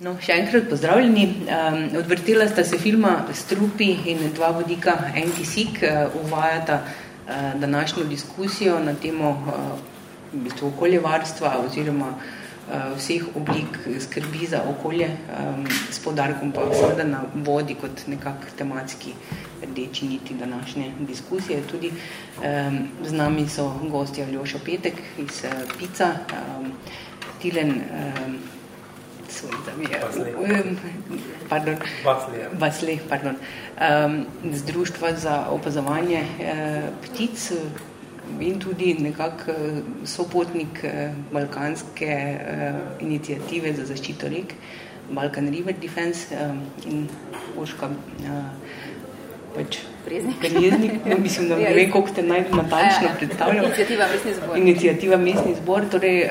No, še enkrat pozdravljeni. Um, odvrtela sta se filma Strupi in dva vodika En kisik uh, uvajata uh, današnjo diskusijo na temo uh, okoljevarstva oziroma uh, vseh oblik skrbi za okolje um, s podarkom pa seveda na vodi kot nekak tematski rdeči niti današnje diskusije. Tudi um, z nami so gosti Aljoša Petek iz uh, Pica, um, Tilen um, pardon, Vasle, pardon, um, z društva za opazovanje uh, ptic in tudi nekak uh, sopotnik uh, balkanske uh, inicijative za zaščito rek, Balkan River Defense um, in Oška uh, pač prijeznik, no, mislim, da ja, ne vem, koliko ste naj natančno ja, ja. predstavljali. Inicijativa Mestni zbor. Inicijativa Mestni zbor, torej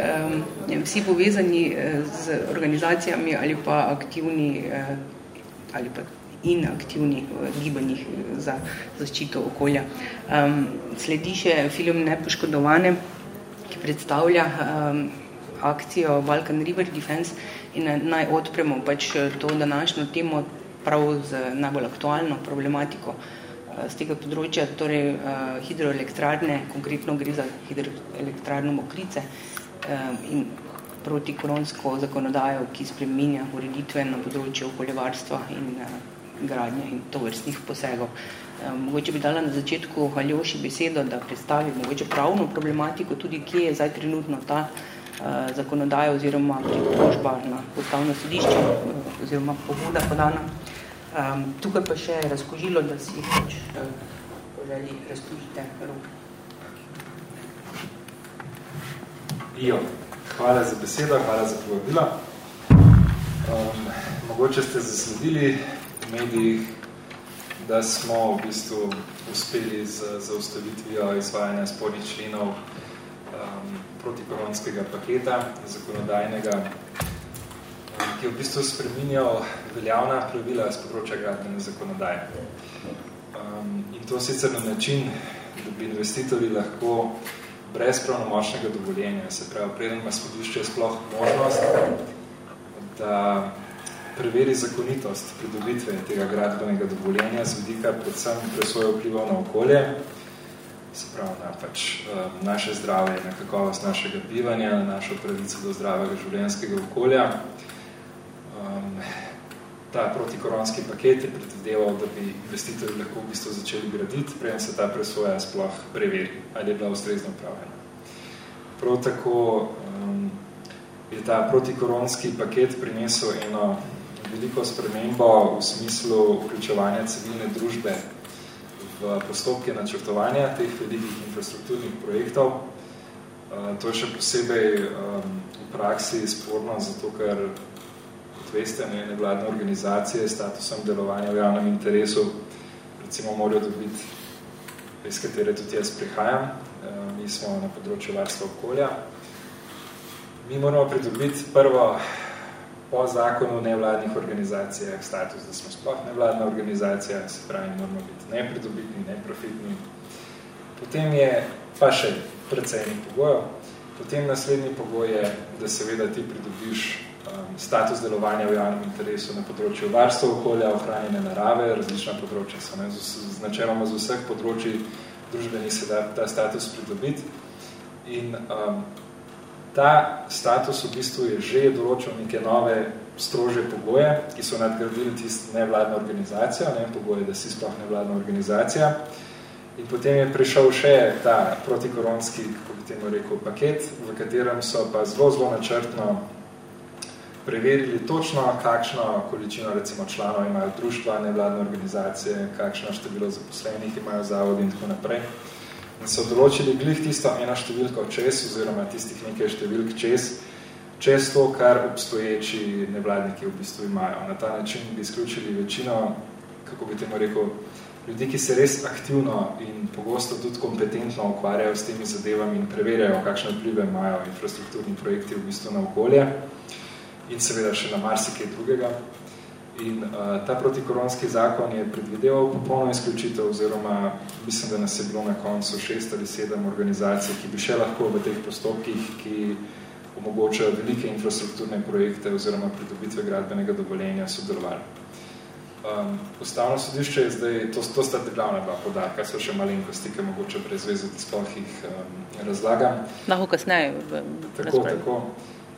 um, vsi povezani eh, z organizacijami ali pa aktivni uh, ali pa inaktivni v gibanjih za zaščito okolja. Um, sledi še film Nepoškodovane, ki predstavlja um, akcijo Balkan River Defense in naj odpremo pač to današnjo temo prav z najbolj aktualno problematiko z eh, tega področja, torej uh, hidroelektrarne, konkretno gre za hidroelektrarno Mokrice um, in protikoronsko zakonodajo, ki spreminja ureditve na področju okoljevarstva in gradnje in tovrstnih posegov. Mogoče bi dala na začetku Aljoši besedo, da predstavi mogoče pravno problematiko, tudi kje je zdaj trenutno ta zakonodaja oziroma pritožba na ustavno sodišče oziroma pobuda podana. Um, tukaj pa še razkožilo, da si pač uh, poželi razkožite rok. Jo, hvala za besedo, hvala za povabila. Um, mogoče ste zasledili v medijih, da smo v bistvu uspeli z zaustavitvijo izvajanja spodnjih členov um, protikoronskega paketa zakonodajnega ki v bistvu spreminjal veljavna pravila z področja gradbene zakonodaje. Um, in to sicer na način, da bi investitorji lahko brez pravnomočnega dovoljenja, se pravi, preden ima skodišče sploh možnost, da preveri zakonitost pridobitve tega gradbenega dovoljenja z vidika predvsem presoje vplivov na okolje, se pravi na pač, um, naše zdravje, na kakovost našega bivanja, na našo pravico do zdravega življenjskega okolja, ta protikoronski paket je predvideval, da bi investitorji lahko v bistvu začeli graditi, preden se ta presoja sploh preveri, ali je bila ustrezno upravljena. Prav tako um, je ta protikoronski paket prinesel eno veliko spremembo v smislu vključevanja civilne družbe v postopke načrtovanja teh velikih infrastrukturnih projektov. Uh, to je še posebej um, v praksi sporno, zato ker veste, ne, nevladne organizacije s statusom delovanja v javnem interesu, recimo morajo dobiti, iz katere tudi jaz prihajam, eh, mi smo na področju varstva okolja. Mi moramo pridobiti prvo po zakonu nevladnih organizacijah status, da smo sploh nevladna organizacija, se pravi, moramo biti nepridobitni, neprofitni. Potem je pa še predvsejnih pogojev. Potem naslednji pogoj je, da seveda ti pridobiš status delovanja v javnem interesu na področju varstva okolja, ohranjene narave, različna področja so, ne, z, z načeloma z vseh področji družbeni se da ta status pridobiti. In um, ta status v bistvu je že določil neke nove strože pogoje, ki so nadgradili tist nevladna organizacija, ne, pogoje, da si sploh nevladna organizacija. In potem je prišel še ta protikoronski, kako bi temu rekel, paket, v katerem so pa zelo, zelo načrtno preverili točno, kakšno količino recimo članov imajo društva, nevladne organizacije, kakšno število zaposlenih imajo zavodi in tako naprej. In so določili glih tisto eno številko čez, oziroma tistih nekaj številk čez, čez to, kar obstoječi nevladniki v bistvu imajo. Na ta način bi izključili večino, kako bi temu rekel, ljudi, ki se res aktivno in pogosto tudi kompetentno ukvarjajo s temi zadevami in preverjajo, kakšne vplive imajo infrastrukturni projekti v bistvu na okolje in seveda še na marsikaj drugega. In uh, ta protikoronski zakon je predvideval popolno izključitev oziroma mislim, da nas je bilo na koncu šest ali sedem organizacij, ki bi še lahko v teh postopkih, ki omogočajo velike infrastrukturne projekte oziroma pridobitve gradbenega dovoljenja sodelovali. Um, ustavno sodišče je zdaj, to, to sta glavna dva podarka, so še malenkosti, ki mogoče brez vezati sploh jih um, razlagam. Lahko kasneje Tako, tako.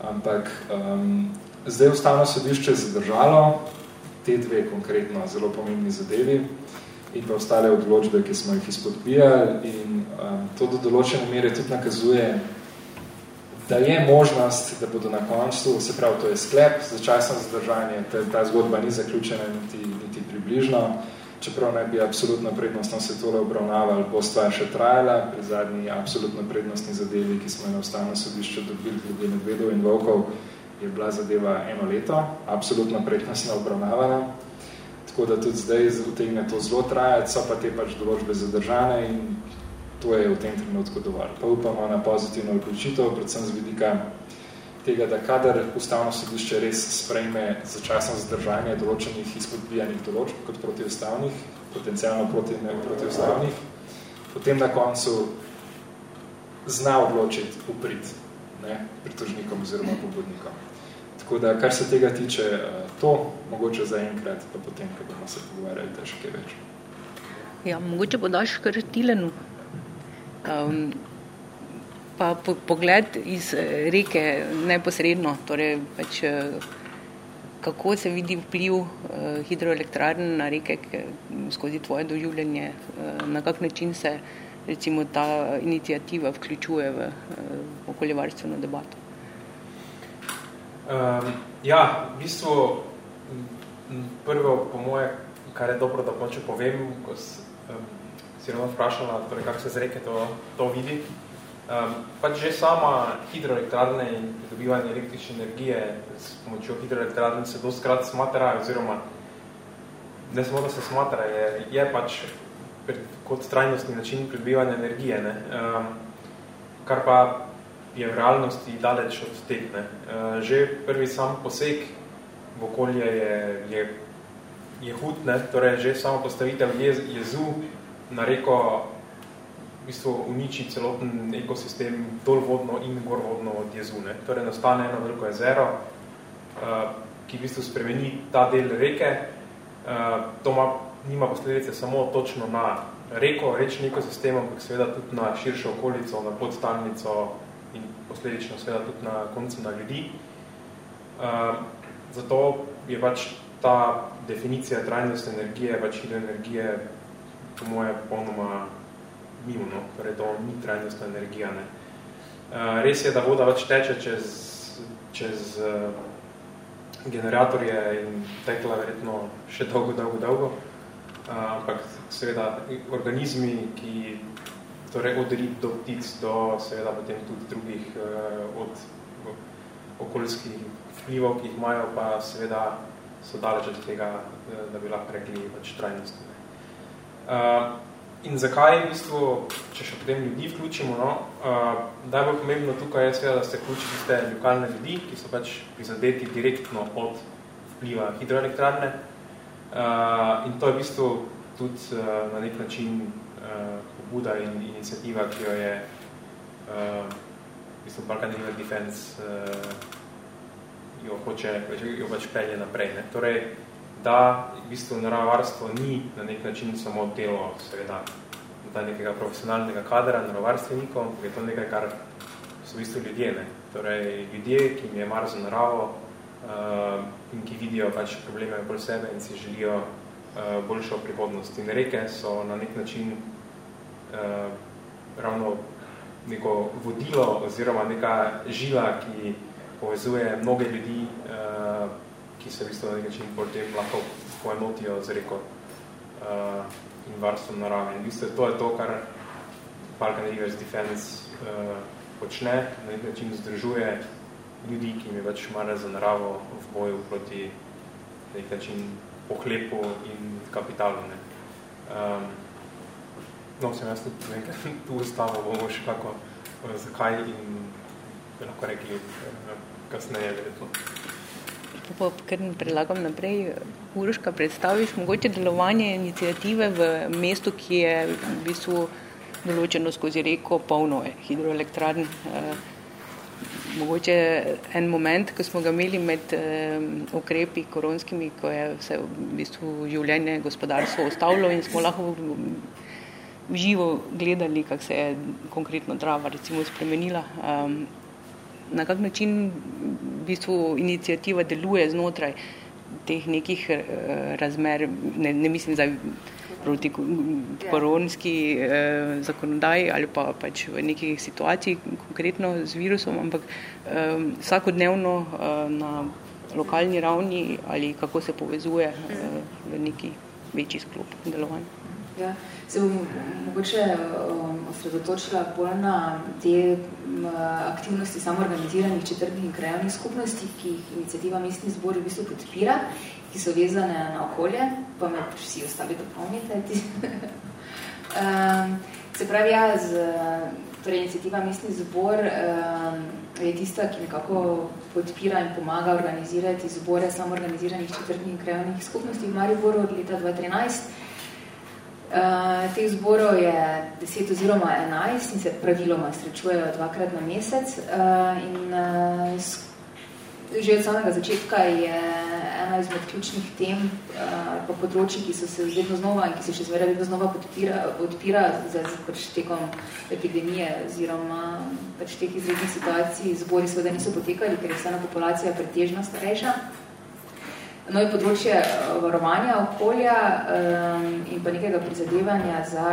Ampak um, zdaj ustavno sodišče je zadržalo te dve konkretno zelo pomembni zadevi in pa ostale odločbe, ki smo jih izpodbijali in um, to do določene mere tudi nakazuje da je možnost, da bodo na koncu, se pravi, to je sklep, začasno zadržanje, ta, ta zgodba ni zaključena niti, niti približno, čeprav naj bi absolutno prednostno se tole obravnavali, bo stvar še trajala, pri zadnji absolutno prednostni zadevi, ki smo jo na ustavno sodišče dobili glede medvedov in volkov, je bila zadeva eno leto, absolutno prednostno obravnavana, tako da tudi zdaj utegne to zelo trajati, so pa te pač določbe zadržane in to je v tem trenutku dovolj. Pa upamo na pozitivno odločitev, predvsem z vidika tega, da kadar ustavno sodišče res sprejme začasno zadržanje določenih izpodbijanih določb kot protiustavnih, potencialno proti, ne, protiustavnih, potem na koncu zna odločiti uprit ne, pritožnikom oziroma pobudnikom. Tako da, kar se tega tiče, eh, to mogoče za enkrat, pa potem, ko bomo se pogovarjali, težke več. Ja, mogoče podaš kar Tilenu Um, pa po, pogled iz eh, reke neposredno, torej pač, eh, kako se vidi vpliv uh, hidroelektrarn na reke skozi tvoje doživljanje, na kak način se recimo ta inicijativa vključuje v okoljevarstveno debato? Um, ja, v bistvu prvo po moje, kar je dobro, da poče povem, ko s, um, si ravno vprašala, torej kako se z reke to, to vidi. Um, pač že sama hidroelektrarne in pridobivanje električne energije s pomočjo hidroelektrarne se dostkrat smatra, oziroma ne samo, da se smatra, je, je pač kot trajnostni način pridobivanja energije, ne? Um, kar pa je v realnosti daleč od teh. Ne? Uh, že prvi sam poseg v okolje je, je, je hud, ne? torej že samo postavitev jez, jezu na reko v bistvu uniči celoten ekosistem dolvodno in gorvodno od jezu. Ne. Torej nastane eno veliko jezero, uh, ki v bistvu spremeni ta del reke. Uh, to ima, nima posledice samo točno na reko, rečni ekosistem, ampak seveda tudi na širšo okolico, na podstalnico in posledično seveda tudi na koncu na ljudi. Uh, zato je pač ta definicija trajnostne energije, pač hidroenergije po moje popolnoma mivno, torej to ni trajnostna energija. Ne. Uh, res je, da voda več teče čez, čez uh, generatorje in tekla verjetno še dolgo, dolgo, dolgo, uh, ampak seveda organizmi, ki torej od rib do ptic do seveda potem tudi drugih od okoljskih vplivov, ki jih imajo, pa seveda so daleč od tega, da bi lahko rekli pač trajnostne. Uh, in zakaj v bistvu, če še potem ljudi vključimo, no, uh, najbolj pomembno tukaj je seveda, da ste vključili ste lokalne ljudi, ki so pač prizadeti direktno od vpliva hidroelektrarne. Uh, in to je v bistvu tudi uh, na nek način uh, pobuda in inicijativa, ki jo je uh, v bistvu Balkan River Defense uh, jo hoče, jo pač pelje naprej. Ne. Torej, da v bistvu naravovarstvo ni na nek način samo delo, seveda, da nekega profesionalnega kadra naravovarstvenikov, je to nekaj, kar so v bistvu ljudje, ne. Torej, ljudje, ki jim je mar za naravo uh, in ki vidijo pač probleme bolj sebe in si želijo uh, boljšo prihodnost. In reke so na nek način uh, ravno neko vodilo oziroma neka žila, ki povezuje mnoge ljudi uh, ki se v bistvu na nekaj potem lahko poenotijo z reko uh, in varstvom narave. In v bistvu to je to, kar Balkan Rivers Defense uh, počne, na nekaj način združuje ljudi, ki jim je več mare za naravo v boju proti na nekaj način pohlepu in kapitalu. Ne. Um, no, sem jaz tudi nekaj tu ustavil, bomo še kako, uh, zakaj in lahko rekli kasneje, verjetno pa kar predlagam naprej. Uroška, predstaviš mogoče delovanje inicijative v mestu, ki je v bistvu določeno skozi reko polno hidroelektrarn. Eh, mogoče en moment, ko smo ga imeli med um, ukrepi koronskimi, ko je vse v bistvu življenje gospodarstvo ostavilo in smo lahko v živo gledali, kako se je konkretno trava recimo spremenila. Um, na kak način v bistvu inicijativa deluje znotraj teh nekih uh, razmer, ne, ne mislim zdaj proti koronski eh, zakonodaji ali pa pač v nekih situaciji, konkretno z virusom, ampak eh, vsakodnevno eh, na lokalni ravni ali kako se povezuje eh, v neki večji sklop delovanja. Ja, se bom mogoče um, osredotočila bolj na te um, aktivnosti samoorganiziranih četrtnih in krajovnih skupnosti, ki jih inicijativa mestni zbor v bistvu podpira ki so vezane na okolje, pa me vsi ostali dopolnite. um, se pravi, ja, z, torej inicijativa Mestni zbor um, je tista, ki nekako podpira in pomaga organizirati zbore samoorganiziranih četrtnih in krajovnih skupnosti v Mariboru od leta 2013. Uh, teh zborov je 10 oziroma 11 in se praviloma srečujejo dvakrat na mesec uh, in uh, že od samega začetka je ena izmed ključnih tem uh, pa področji, ki so se vedno znova in ki se še zmeraj vedno znova podpira, podpira za, pač tekom epidemije oziroma pač teh izrednih situacij zbori seveda niso potekali, ker je vsena populacija pretežno starejša. No je področje varovanja okolja um, in pa nekega prizadevanja za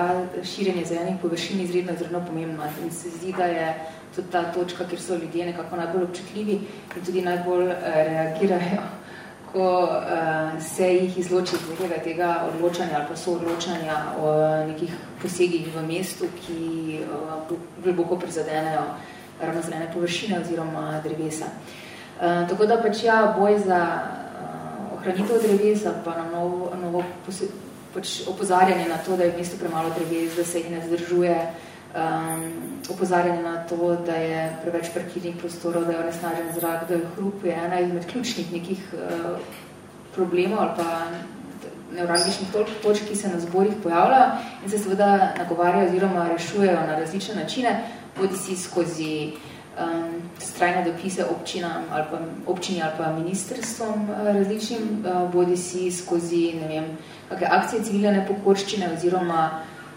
širjenje zelenih površin izredno izredno pomembno. In se zdi, da je tudi ta točka, kjer so ljudje nekako najbolj občutljivi in tudi najbolj uh, reagirajo, ko uh, se jih izloči iz nekega tega odločanja ali pa soodločanja o nekih posegih v mestu, ki uh, globoko prizadenejo ravnozelene površine oziroma drevesa. Uh, tako da pač ja, boj za ohranitev drevesa pa na novo, novo pač opozarjanje na to, da je v mestu premalo dreves, da se jih ne zdržuje, uh, um, opozarjanje na to, da je preveč parkirnih prostorov, da je onesnažen zrak, da je hrup, je ena izmed ključnih nekih uh, problemov ali pa neuralgičnih točk, ki se na zborih pojavljajo in se seveda nagovarjajo oziroma rešujejo na različne načine, bodi si skozi um, strajne dopise občinam ali pa, občini ali pa ministrstvom uh, različnim, uh, bodi si skozi ne vem, kakve akcije civilne nepokorščine oziroma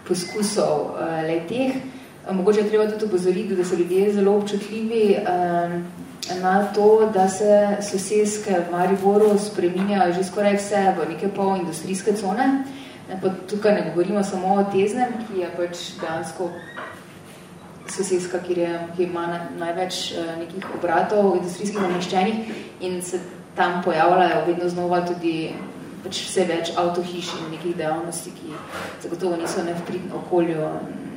poskusov uh, leteh. Uh, mogoče je treba tudi upozoriti, da so ljudje zelo občutljivi um, na to, da se soseske v Mariboru spreminjajo že skoraj vse v neke pol industrijske cone. Pa tukaj ne govorimo samo o teznem, ki je pač dejansko soseska, kjer je, ki ima največ uh, nekih obratov industrijskih nameščenih in se tam pojavljajo vedno znova tudi pač vse več avtohiš in nekih dejavnosti, ki zagotovo niso ne v okolju,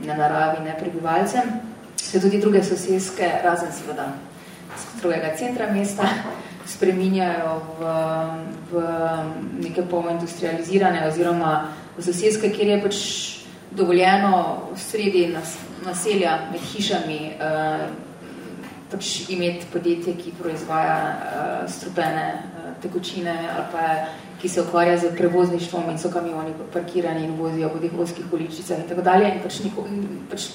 ne naravi, ne prebivalcem. Se tudi druge soseske, razen seveda drugega centra mesta, spreminjajo v, v neke polindustrializirane oziroma v soseske, kjer je pač dovoljeno v sredi nas, naselja med hišami uh, pač imeti podjetje, ki proizvaja uh, strupene uh, tekočine ali pa ki se ukvarja z prevozništvom in so kamioni parkirani in vozijo po teh oskih uličicah in tako dalje in pač, niko, pač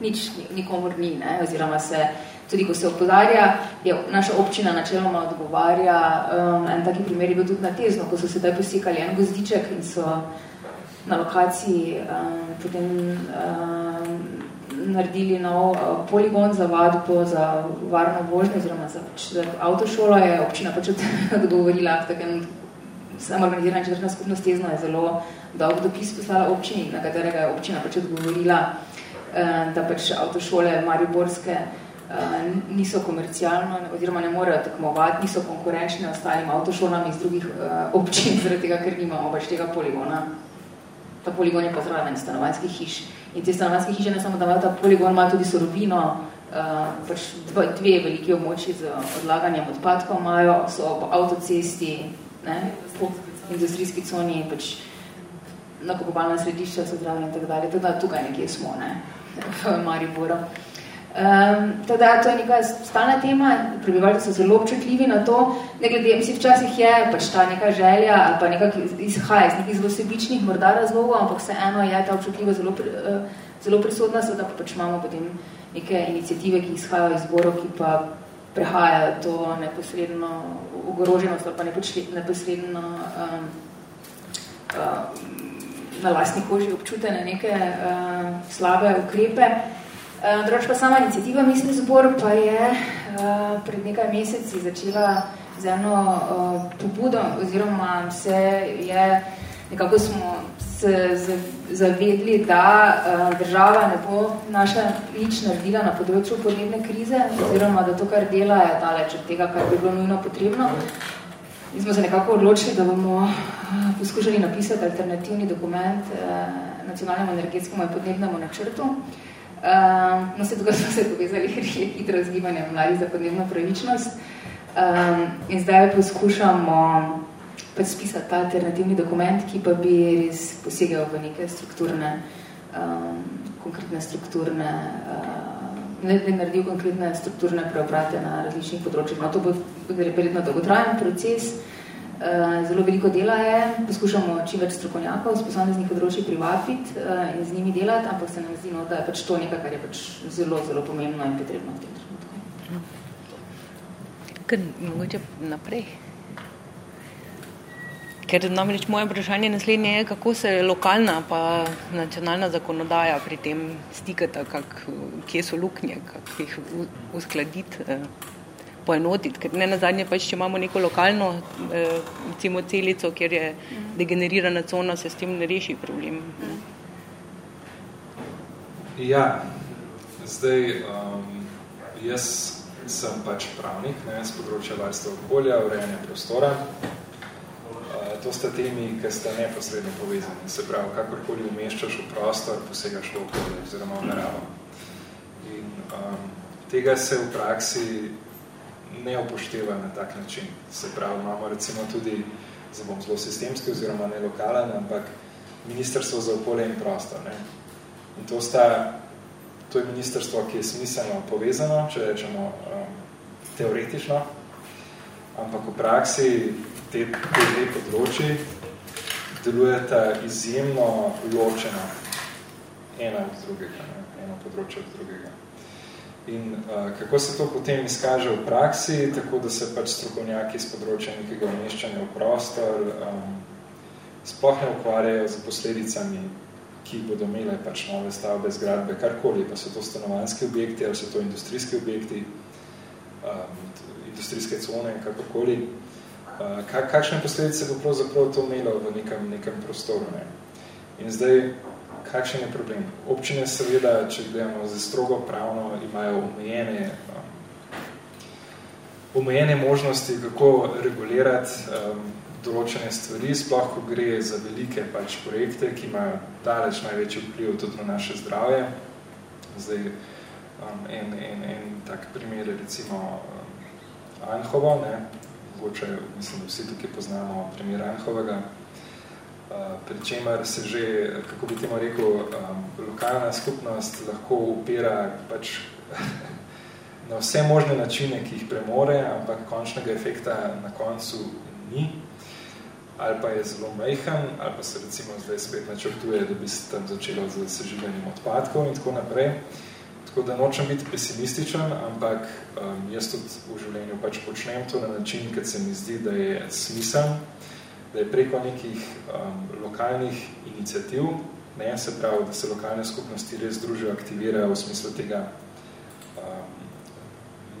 nič nikomor ni, ne? oziroma se tudi ko se opodarja, je naša občina načeloma odgovarja, um, en taki primer je bil tudi na tezno, ko so sedaj posekali en gozdiček in so na lokaciji um, potem um, naredili nov uh, poligon za vadbo, za varno vožnjo, oziroma za, za avtošolo je občina pač odgovorila v takem Sam organizirana četrna skupnost tezno je zelo dolg dopis poslala občini, na katerega je občina pač odgovorila, eh, da pač avtošole Mariborske eh, niso komercialno, oziroma ne morejo tekmovati, niso konkurenčne ostalim avtošolam iz drugih eh, občin, zaradi tega, ker nimamo pač tega poligona. Ta poligon je pa zraven stanovanjskih hiš. In te stanovanjske hiše ne samo, da imajo ta poligon, ima tudi sorovino, pač dve veliki območji z odlaganjem odpadkov imajo, so po avtocesti, ne, po industrijski coni pač nakupovalna središča so zdravi in tako dalje. Teda tukaj nekje smo, ne, v Mariboru. Um, teda, to je neka stalna tema, prebivalci so zelo občutljivi na to, ne glede, mislim, včasih je pač ta neka želja ali pa nekak izhaja iz nekih zelo sebičnih morda razlogov, ampak vseeno je ta občutljiva zelo, zelo prisotna, seveda pa pač imamo potem neke inicijative, ki izhajajo iz zborov, ki pa prehajajo to neposredno ogroženost ali pa neposredno um, um, na lastni koži občutene neke um, slabe ukrepe. Um, drugač pa sama inicijativa Misli zbor pa je uh, pred nekaj meseci začela z eno uh, pobudo oziroma se je, nekako smo se zavedli, da država ne bo naša nič naredila na področju podnebne krize, oziroma da to, kar dela, je daleč od tega, kar bi bilo nujno potrebno. Mi smo se nekako odločili, da bomo poskušali napisati alternativni dokument nacionalnemu energetskemu in podnebnemu načrtu. Uh, no, se tukaj smo se povezali hitro z gibanjem mladih za podnebno pravičnost. Um, in zdaj poskušamo pač spisati ta alternativni dokument, ki pa bi res posegel v neke strukturne, um, konkretne strukturne, uh, ne bi naredil konkretne strukturne preobrate na različnih področjih. No, to bo verjetno dolgotrajen proces, uh, zelo veliko dela je, poskušamo čim več strokovnjakov z posameznih področji privabiti uh, in z njimi delati, ampak se nam zdi, no, da je pač to nekaj, kar je pač zelo, zelo pomembno in potrebno v tem trenutku. Kaj mogoče naprej? Ker namreč moje vprašanje naslednje je, kako se lokalna pa nacionalna zakonodaja pri tem stikata, kak, kje so luknje, kako jih uskladiti, eh, poenotiti. Ker ne na zadnje pač, če imamo neko lokalno eh, recimo celico, kjer je degenerirana cona, se s tem ne reši problem. Ja, zdaj um, jaz sem pač pravnik ne, z področja varstva okolja, urejanja prostora to sta temi, ki sta neposredno povezani. Se pravi, kakorkoli umeščaš v prostor, posegaš v okolje oziroma v naravo. In um, tega se v praksi ne upošteva na tak način. Se pravi, imamo recimo tudi, zdaj bom zelo sistemski oziroma ne lokalen, ampak Ministrstvo za okolje in prostor. Ne? In to sta, to je ministrstvo, ki je smiselno povezano, če rečemo um, teoretično, ampak v praksi te, te dve področji delujeta izjemno ločeno ena od drugega, ne? eno področje od drugega. In uh, kako se to potem izkaže v praksi, tako da se pač strokovnjaki z področja nekega umeščanja v prostor um, sploh ne ukvarjajo z posledicami, ki bodo imele pač nove stavbe, zgradbe, karkoli, pa so to stanovanski objekti ali so to industrijski objekti, um, industrijske cone, kakorkoli. Eh, kakšne posledice bo pravzaprav to imelo v nekem, nekem prostoru. Ne? In zdaj, kakšen je problem? Občine seveda, če gledamo za strogo pravno, imajo omejene, um, omejene možnosti, kako regulirati um, določene stvari, sploh ko gre za velike pač projekte, ki imajo daleč največji vpliv tudi na naše zdravje. Zdaj, um, en, en, en tak primer je recimo um, Anhovo, ne? mogoče, mislim, da vsi tukaj poznamo primer Anhovega, pri čemer se že, kako bi temu rekel, lokalna skupnost lahko upira pač na vse možne načine, ki jih premore, ampak končnega efekta na koncu ni, ali pa je zelo majhen, ali pa se recimo zdaj spet načrtuje, da bi se tam začelo z sežiganjem odpadkov in tako naprej. Tako da nočem biti pesimističen, ampak um, jaz tudi v življenju pač počnem to na način, ker se mi zdi, da je smisel, da je preko nekih um, lokalnih iniciativ, ne, se pravi, da se lokalne skupnosti res družijo, aktivirajo v smislu tega um,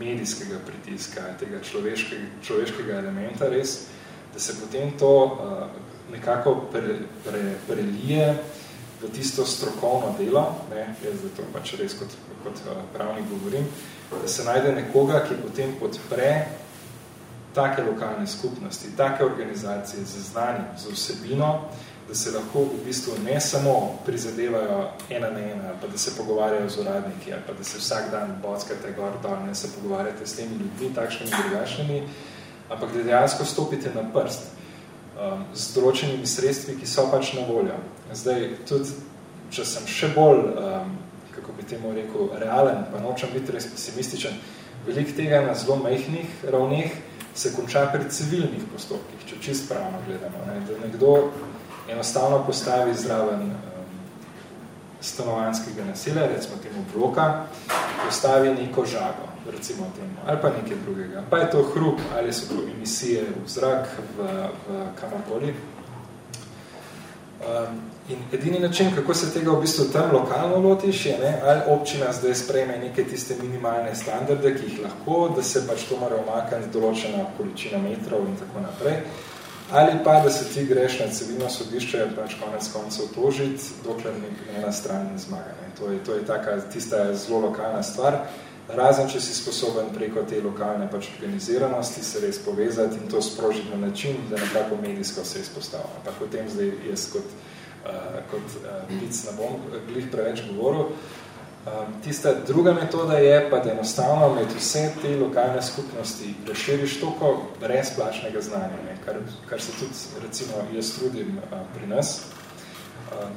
medijskega pritiska, tega človeškega, človeškega elementa res, da se potem to uh, nekako pre, pre, prelije v tisto strokovno delo, ne, jaz zato pač res kot, kot eh, pravnik govorim, da se najde nekoga, ki potem podpre take lokalne skupnosti, take organizacije z znanjem, z vsebino, da se lahko v bistvu ne samo prizadevajo ena na ena, pa da se pogovarjajo z uradniki, ali pa da se vsak dan bockate gor dol, ne se pogovarjate s temi ljudmi, takšnimi drugačnimi, ampak da dejansko stopite na prst um, z določenimi sredstvi, ki so pač na voljo. Zdaj, tudi, če sem še bolj, um, kako bi temu rekel, realen, pa nočem biti res pesimističen, veliko tega na zelo majhnih ravneh se konča pri civilnih postopkih, če čist pravno gledamo. Ne? Da nekdo enostavno postavi zraven um, stanovanskega naselja, recimo temu bloka, postavi neko žago, recimo temu, ali pa nekaj drugega. Pa je to hrup, ali so to emisije v zrak, v, v kamorkoli. Um, in edini način, kako se tega v bistvu tam lokalno lotiš, je, ne, ali občina zdaj sprejme neke tiste minimalne standarde, ki jih lahko, da se pač to mora omakati določena količina metrov in tako naprej, ali pa, da se ti greš na civilno sodišče pač konec koncev tožiti, dokler ena stran ne zmaga. Ne. To je, to je taka, tista zelo lokalna stvar, razen če si sposoben preko te lokalne pač organiziranosti se res povezati in to sprožiti na način, da nekako medijsko se izpostavlja. Pa potem zdaj jaz kot, uh, kot uh, pic ne bom glih preveč govoril. Um, tista druga metoda je pa, da enostavno med vse te lokalne skupnosti razširiš toliko brezplačnega znanja, ne, kar, kar se tudi recimo jaz trudim uh, pri nas,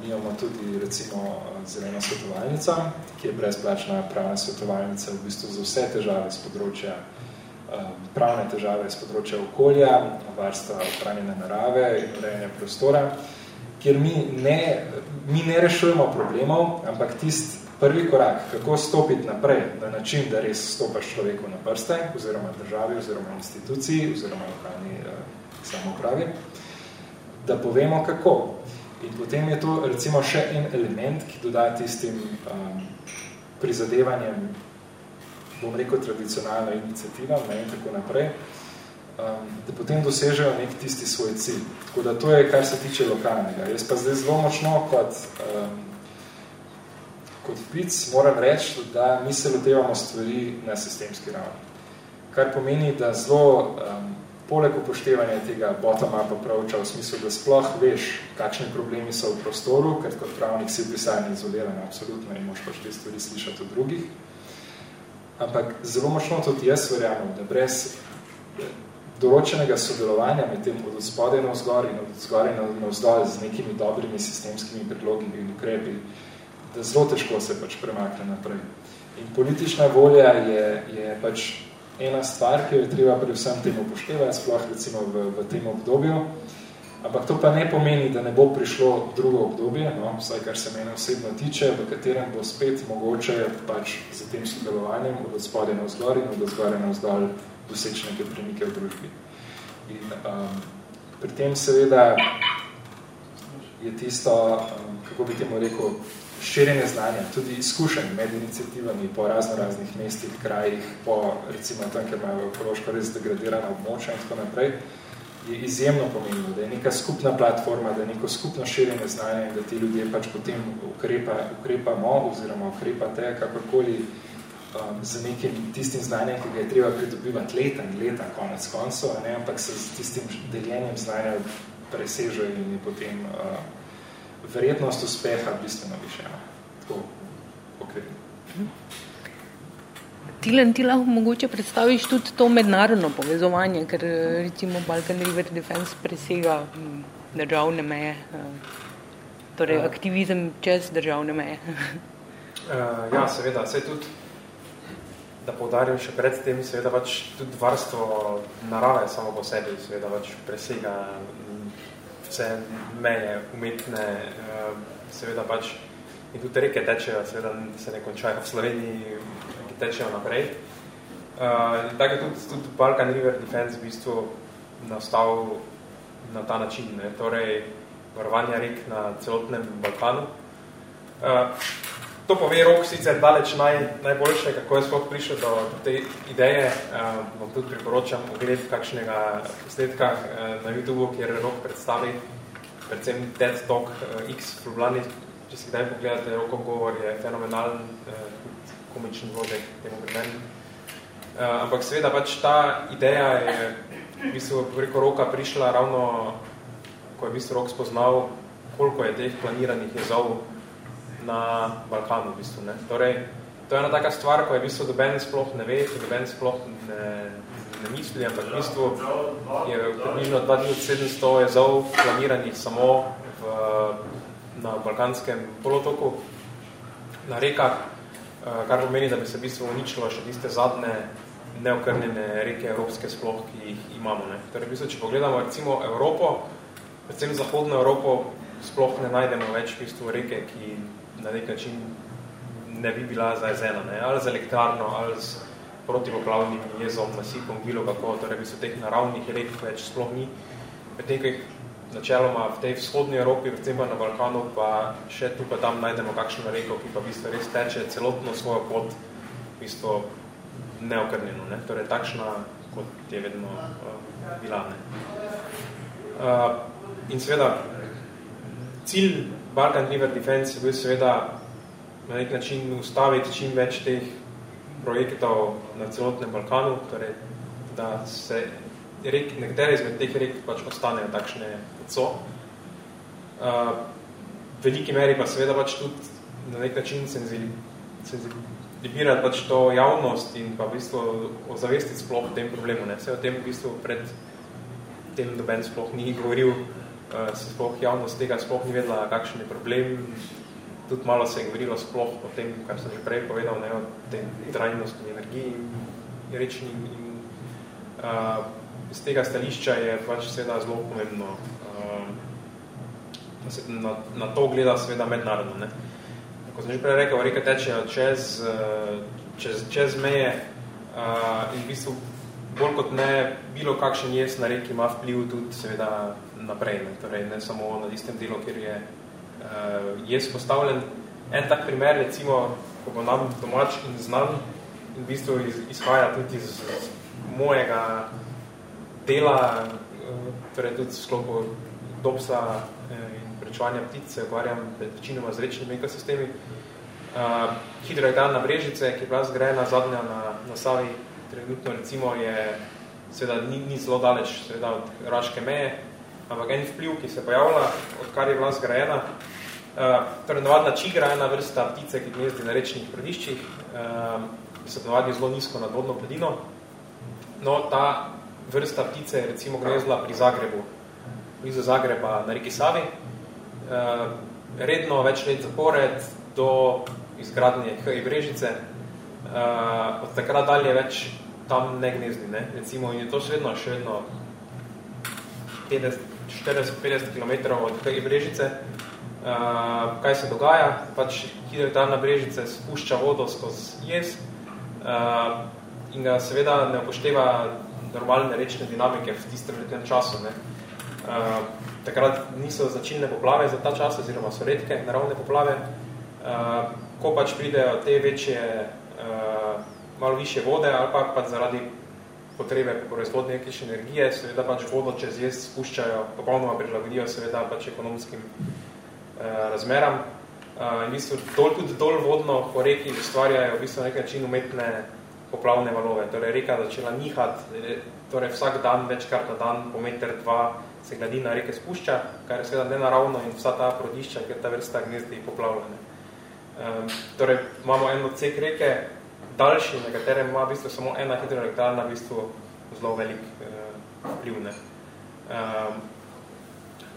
Mi imamo tudi recimo zeleno svetovalnico, ki je brezplačna pravna svetovalnica v bistvu za vse težave z področja pravne težave z področja okolja, varstva ohranjene narave in urejanja prostora, kjer mi ne, mi ne rešujemo problemov, ampak tist prvi korak, kako stopiti naprej na način, da res stopaš človeku na prste, oziroma državi, oziroma instituciji, oziroma lokalni eh, samopravi, da povemo kako. In potem je to recimo še en element, ki doda tistim um, prizadevanjem, bom rekel, tradicionalna inicijativa ne, in tako naprej, um, da potem dosežejo nek tisti svoj cilj. Tako da to je, kar se tiče lokalnega. Jaz pa zdaj zelo močno kot, um, kot pic moram reči, da mi se lotevamo stvari na sistemski ravni. Kar pomeni, da zelo um, poleg upoštevanja tega bottom-up approacha v smislu, da sploh veš, kakšni problemi so v prostoru, ker kot pravnik si v pisanju izoliran, absolutno in moš pač te stvari slišati od drugih. Ampak zelo močno tudi jaz verjamem, da brez določenega sodelovanja med tem od spodaj na vzgor in od zgoraj na, na vzdolj z nekimi dobrimi sistemskimi predlogi in ukrepi, da zelo težko se pač premakne naprej. In politična volja je, je pač ena stvar, ki jo je treba pri vsem tem upoštevati, sploh recimo v, v tem obdobju. Ampak to pa ne pomeni, da ne bo prišlo drugo obdobje, no, vsaj kar se mene osebno tiče, v katerem bo spet mogoče pač z tem sodelovanjem od spodaj na vzgor in od vzgore na vzdolj doseči neke premike v družbi. In um, pri tem seveda je tisto, um, kako bi temu rekel, širjenje znanja, tudi izkušenj med iniciativami po razno raznih mestih, krajih, po recimo tam, kjer imajo ekološko res degradirana območja in tako naprej, je izjemno pomembno, da je neka skupna platforma, da je neko skupno širjenje znanja in da ti ljudje pač potem ukrepa, ukrepamo oziroma ukrepate kakorkoli um, z nekim tistim znanjem, ki ga je treba pridobivati leta in leta konec koncev, ne, ampak se z tistim deljenjem znanja presežejo in je potem uh, verjetnost uspeha bistveno više. Tako, okvirno. Tilen, ti lahko mogoče predstaviš tudi to mednarodno povezovanje, ker recimo Balkan River Defense presega hm, državne meje, torej ja. aktivizem čez državne meje. Uh, ja, seveda, vse tudi, da poudarim še pred tem, seveda pač tudi varstvo narave samo po sebi, seveda pač presega vse meje umetne, eh, seveda pač in tudi reke tečejo, seveda se ne končajo v Sloveniji, ki tečejo naprej. Uh, tako je tudi, tudi Balkan River Defense v bistvu nastal na ta način, ne? torej varovanja rek na celotnem Balkanu. Uh, to pove rok sicer daleč naj, najboljše, kako je sploh prišel do te ideje. Uh, vam tudi priporočam ogled kakšnega posnetka uh, na YouTube, kjer rok predstavi predvsem TED Talk uh, X v Ljubljani, če si kdaj pogledate, rokov govor je fenomenalen, uh, komičen vložek temu vremenu. Uh, ampak seveda pač ta ideja je v bistvu preko roka prišla ravno, ko je v bistvu rok spoznal, koliko je teh planiranih jezov na Balkanu v bistvu. Ne? Torej, to je ena taka stvar, ko je v bistvu doben sploh ne ve, ko doben sploh ne, ne misli, ampak v bistvu je približno 2700 jezov planiranih samo v, na Balkanskem polotoku, na rekah, eh, kar pomeni, da bi se v bistvu uničilo še tiste zadnje neokrnjene reke evropske sploh, ki jih imamo. Ne. Torej, v bistvu, če pogledamo recimo Evropo, predvsem zahodno Evropo, sploh ne najdemo več v bistvu reke, ki na nek način ne bi bila zaezena, ne? ali z elektrarno, ali z protivoplavnim jezom, nasipom, bilo kako, torej bi so teh naravnih rek več sploh ni. Medtem, načeloma v tej vzhodni Evropi, predvsem pa na Balkanu, pa še tu pa tam najdemo kakšno reko, ki pa v bistvu res teče celotno svojo pot v bistvu neokrnjeno, ne? torej takšna, kot je vedno uh, bila. Ne? Uh, in seveda, cilj Balkan River Defense je bil seveda na nek način ustaviti čim več teh projektov na celotnem Balkanu, torej, da se rek, nekatere izmed teh rek pač ostanejo takšne, kot so. Uh, veliki meri pa seveda pač tudi na nek način senzibilirati pač to javnost in pa v bistvu ozavestiti sploh o tem problemu. Ne? Vse o tem v bistvu pred tem doben sploh ni govoril, se sploh javnost tega sploh ni vedela, kakšen je problem, tudi malo se je govorilo sploh o tem, kar sem že prej povedal, ne, o tem trajnostni energiji in rečni in uh, iz tega stališča je pač seveda zelo pomembno, uh, da se na, na to gleda seveda mednarodno. Ne. Ko sem že prej rekel, reke tečejo čez, čez, čez meje uh, in v bistvu bolj kot ne, bilo kakšen jez na reki ima vpliv tudi seveda naprej, ne. torej ne samo na istem delu, kjer je uh, jaz postavljen. En tak primer, recimo, ko bo nam domač in znan, in v bistvu iz, izhaja tudi iz, iz mojega dela, uh, torej tudi v sklopu dopsa uh, in prečuvanja ptice, ukvarjam večinoma z rečnimi ekosistemi. Uh, hidroelektrarna Brežice, ki je bila zgrajena zadnja na, na Savi, trenutno recimo je, seveda ni, ni zelo daleč seveda od Raške meje, ampak en vpliv, ki se pojavlja, odkar je bila zgrajena, uh, torej navadna čigra, ena vrsta ptice, ki gnezdi na rečnih prediščih, uh, se navadi zelo nizko nad vodno pledino. No, ta vrsta ptice je recimo gnezdla pri Zagrebu, blizu Zagreba na reki Savi, uh, redno več let zapored do izgradnje H.I. Brežice, uh, od takrat dalje več tam ne gnezdi, ne? recimo, in je to še vedno, še vedno 50, 40-50 km od te brežice. Uh, kaj se dogaja? Pač hidroelektrarna brežice spušča vodo skozi jez uh, in ga seveda ne upošteva normalne rečne dinamike v tistem času. Ne? Uh, takrat niso začilne poplave za ta čas, oziroma so redke naravne poplave. Uh, ko pač pridejo te večje, uh, malo više vode ali pa, pa zaradi potrebe po proizvodnje električne energije, seveda pač vodo čez jez spuščajo, popolnoma prilagodijo seveda pač ekonomskim eh, razmeram. Eh, in v bistvu dol, tudi dol vodno po reki ustvarjajo v bistvu nekaj način umetne poplavne valove. Torej reka začela nihati, torej vsak dan, večkrat na dan, po meter, dva, se gladina reke spušča, kar je seveda nenaravno in vsa ta prodišča, ker ta vrsta gnezdi poplavljene. Um, torej, imamo en odsek reke, daljši, na katerem ima v bistvu samo ena hidroelektrarna v bistvu zelo velik uh, vpliv. Ne. Um,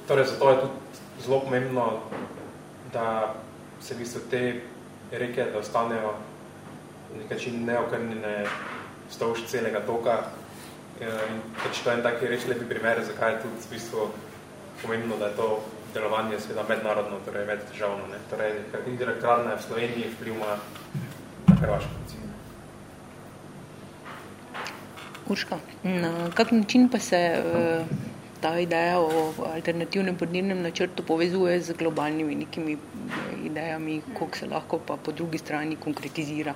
torej, zato je tudi zelo pomembno, da se v bistvu te reke, da ostanejo nekačin neokrnjene stovš celega toka. Uh, in pač to je en taki reč lepi primer, zakaj je tudi v bistvu pomembno, da je to delovanje seveda mednarodno, torej med državno. Ne. Torej, hidroelektrarna v Sloveniji vpliv na Hrvaško. Urška, na kak način pa se uh, ta ideja o alternativnem podnebnem načrtu povezuje z globalnimi nekimi eh, idejami, koliko se lahko pa po drugi strani konkretizira?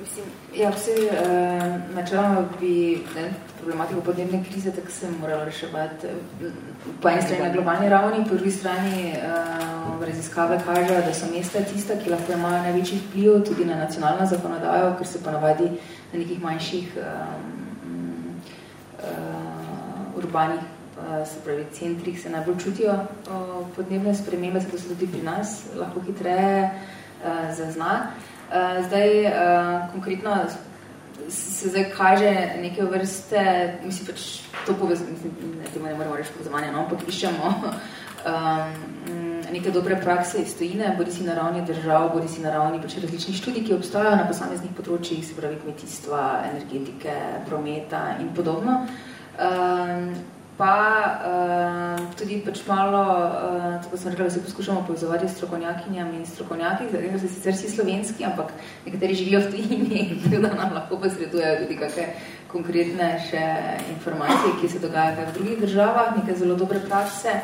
Mislim, ja, vse uh, načeloma bi ne, problematiko podnebne krize tako se moralo reševati po eni strani na globalni ravni, po drugi strani uh, raziskave kažejo, da so mesta tista, ki lahko imajo največji vpliv tudi na nacionalno zakonodajo, ker se ponavadi uh, na nekih manjših um, uh, urbanih uh, se pravi, centrih se najbolj čutijo podnebne spremembe, zato se tudi pri nas lahko hitreje uh, zazna. Uh, zdaj, konkretno se zdaj kaže neke vrste, mislim pač to povez, mislim, ne, temu ne moramo reči povezovanja, no, ampak iščemo um, neke dobre prakse iz tojine, bodi si na ravni držav, bodi si na ravni pač različnih študij, ki obstajajo na posameznih področjih, se pravi kmetijstva, energetike, prometa in podobno. Um, pa um, tudi pač malo, uh, tako sem rekla, da se poskušamo povezovati s strokovnjakinjami in strokovnjaki, zato so sicer vsi slovenski, ampak nekateri živijo v tujini, tako da nam lahko posredujejo tudi kakšne konkretne še informacije, ki se dogajajo v drugih državah, nekaj zelo dobre prakse.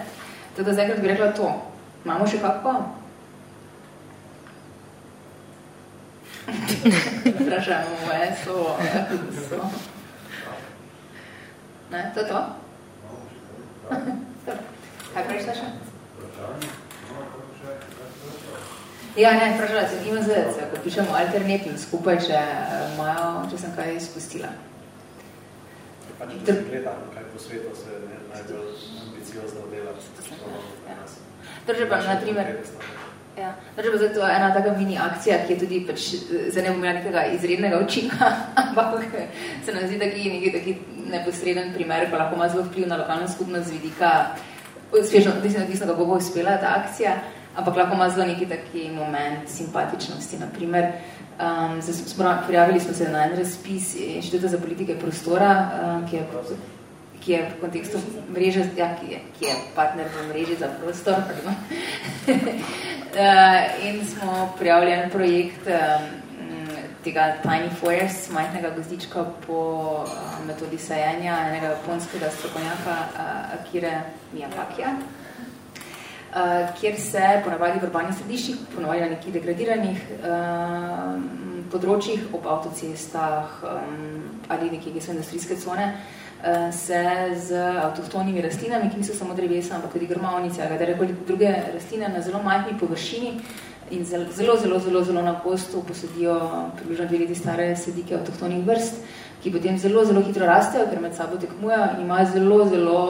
Tako da zdaj, bi rekla to, imamo še kako? Vprašamo moje slovo. Ne, to je to? Kaj prejšla še? Ja, ne, vprašala sem, ima zdaj, ko pišemo alternativ skupaj, če imajo, če sem kaj izpustila. Pač, da se gleda, kaj po svetu se najbolj ambiciozno dela. Ja. Drže pa, na primer, Ja. Znači, pa zato je ena taka mini akcija, ki je tudi pač, za ne nekega izrednega učinka, ampak se nam zdi taki, neki taki neposreden primer, ko lahko ima zelo vpliv na lokalno skupnost z vidika, svežno, odvisno, kako bo uspela ta akcija, ampak lahko ima zelo neki taki moment simpatičnosti. Naprimer, um, smo, prijavili smo se na en razpis Inštituta za politike prostora, um, ki je ki je v kontekstu mreže, ja, ki, je, ki je partner v mreži za prostor. uh, in smo prijavili en projekt um, tega Tiny Forest, majhnega gozdička po uh, metodi sajenja enega japonskega strokovnjaka uh, Akire Miyapakija. Uh, kjer se ponavadi v urbanih središčih, ponavadi na nekih degradiranih uh, področjih, ob avtocestah um, ali nekih industrijske cone, uh, Eh, se z avtohtonimi rastlinami, ki niso samo drevesa, ampak tudi grmovnice ali katerekoli druge rastline na zelo majhni površini in zelo, zelo, zelo, zelo, na gostu posadijo približno dve leti stare sedike avtohtonih vrst, ki potem zelo, zelo hitro rastejo, ker med sabo tekmujejo in imajo zelo, zelo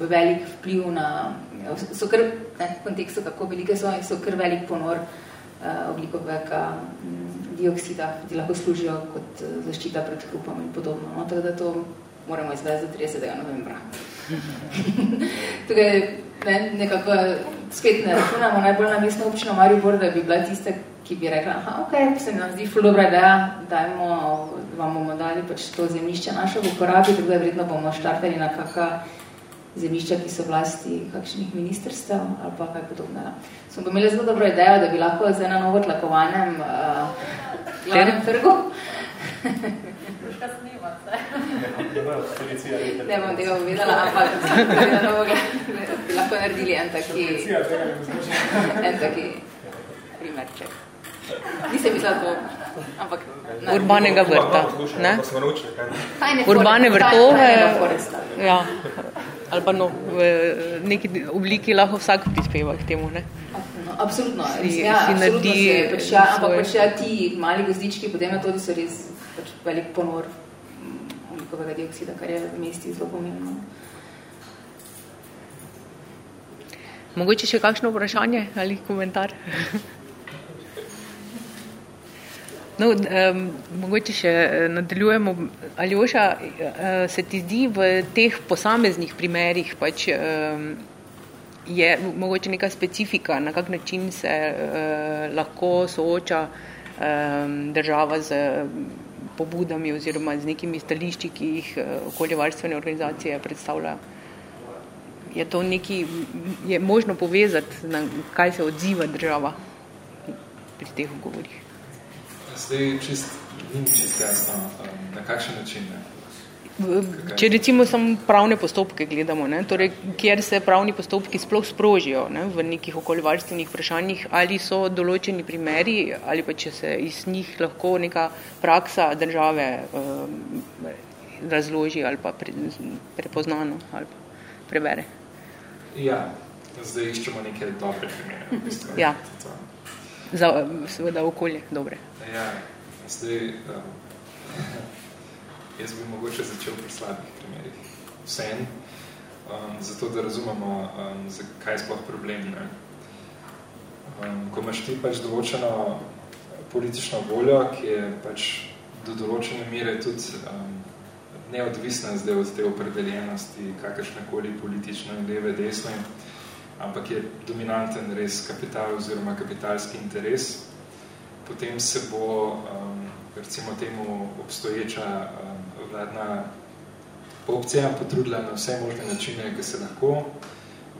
velik vpliv na, so kar, ne, v kontekstu, kako velike so, so kar velik ponor uh, oglikovega um, dioksida, ki lahko služijo kot uh, zaščita pred hrupom in podobno. No, tako da to moramo izvesti do 30. novembra. Tukaj ne, nekako spet ne računamo najbolj na mestno občino Maribor, da bi bila tista, ki bi rekla, aha, ok, se nam zdi ful dobra ideja, dajmo, vam bomo dali pač to zemljišče naše v uporabi, tako da vredno bomo štartali na kakva zemljišča, ki so vlasti kakšnih ministrstev ali pa kaj podobnega. Smo pa imeli zelo dobro idejo, da bi lahko zdaj na novo tlakovanem uh, glavnem trgu Ne bom tega povedala, ampak bi lahko naredili en taki, en taki primerček. Nisem mislila to, ampak... Urbanega vrta, ne? Urbane vrtove, ja, ali pa no, v neki obliki lahko vsak prispeva k temu, ne? Absolutno, si, ja, si absolutno se, pač ja, ampak pač ja, ti mali gozdički, potem je to, da so res pač velik ponor oglikovega dioksida, kar je v mesti zelo pomembno. Mogoče še kakšno vprašanje ali komentar? No, um, mogoče še eh, nadaljujemo. Aljoša, uh, se ti zdi v teh posameznih primerih pač, um, je mogoče neka specifika, na kak način se uh, lahko sooča um, država z pobudami oziroma z nekimi stališči, ki jih eh, okoljevarstvene organizacije predstavljajo. Je to neki, je možno povezati, na kaj se odziva država pri teh govorih? Zdaj, čist, ni čist jasno, na kakšen način. Ne? Če recimo samo pravne postopke gledamo, ne, torej, kjer se pravni postopki sploh sprožijo ne, v nekih okoljevarstvenih vprašanjih, ali so določeni primeri, ali pa če se iz njih lahko neka praksa države um, razloži ali pa pre, prepoznano ali pa prebere. Ja, zdaj iščemo neke dobre primere. V bistvu, ja, za seveda okolje, dobre. Ja, zdaj... Um, Jaz bi mogoče začel pri slabih primerih. Vsem, um, zato da razumemo, um, zakaj je sploh problem. Ne? Um, ko imaš ti pač določeno politično voljo, ki je pač do določene mere tudi um, neodvisna zdaj od te opredeljenosti, kakršnekoli politično in leve, desne, ampak je dominanten res kapital oziroma kapitalski interes, potem se bo um, recimo temu obstoječa um, vladna opcija potrudila na vse možne načine, ki se lahko,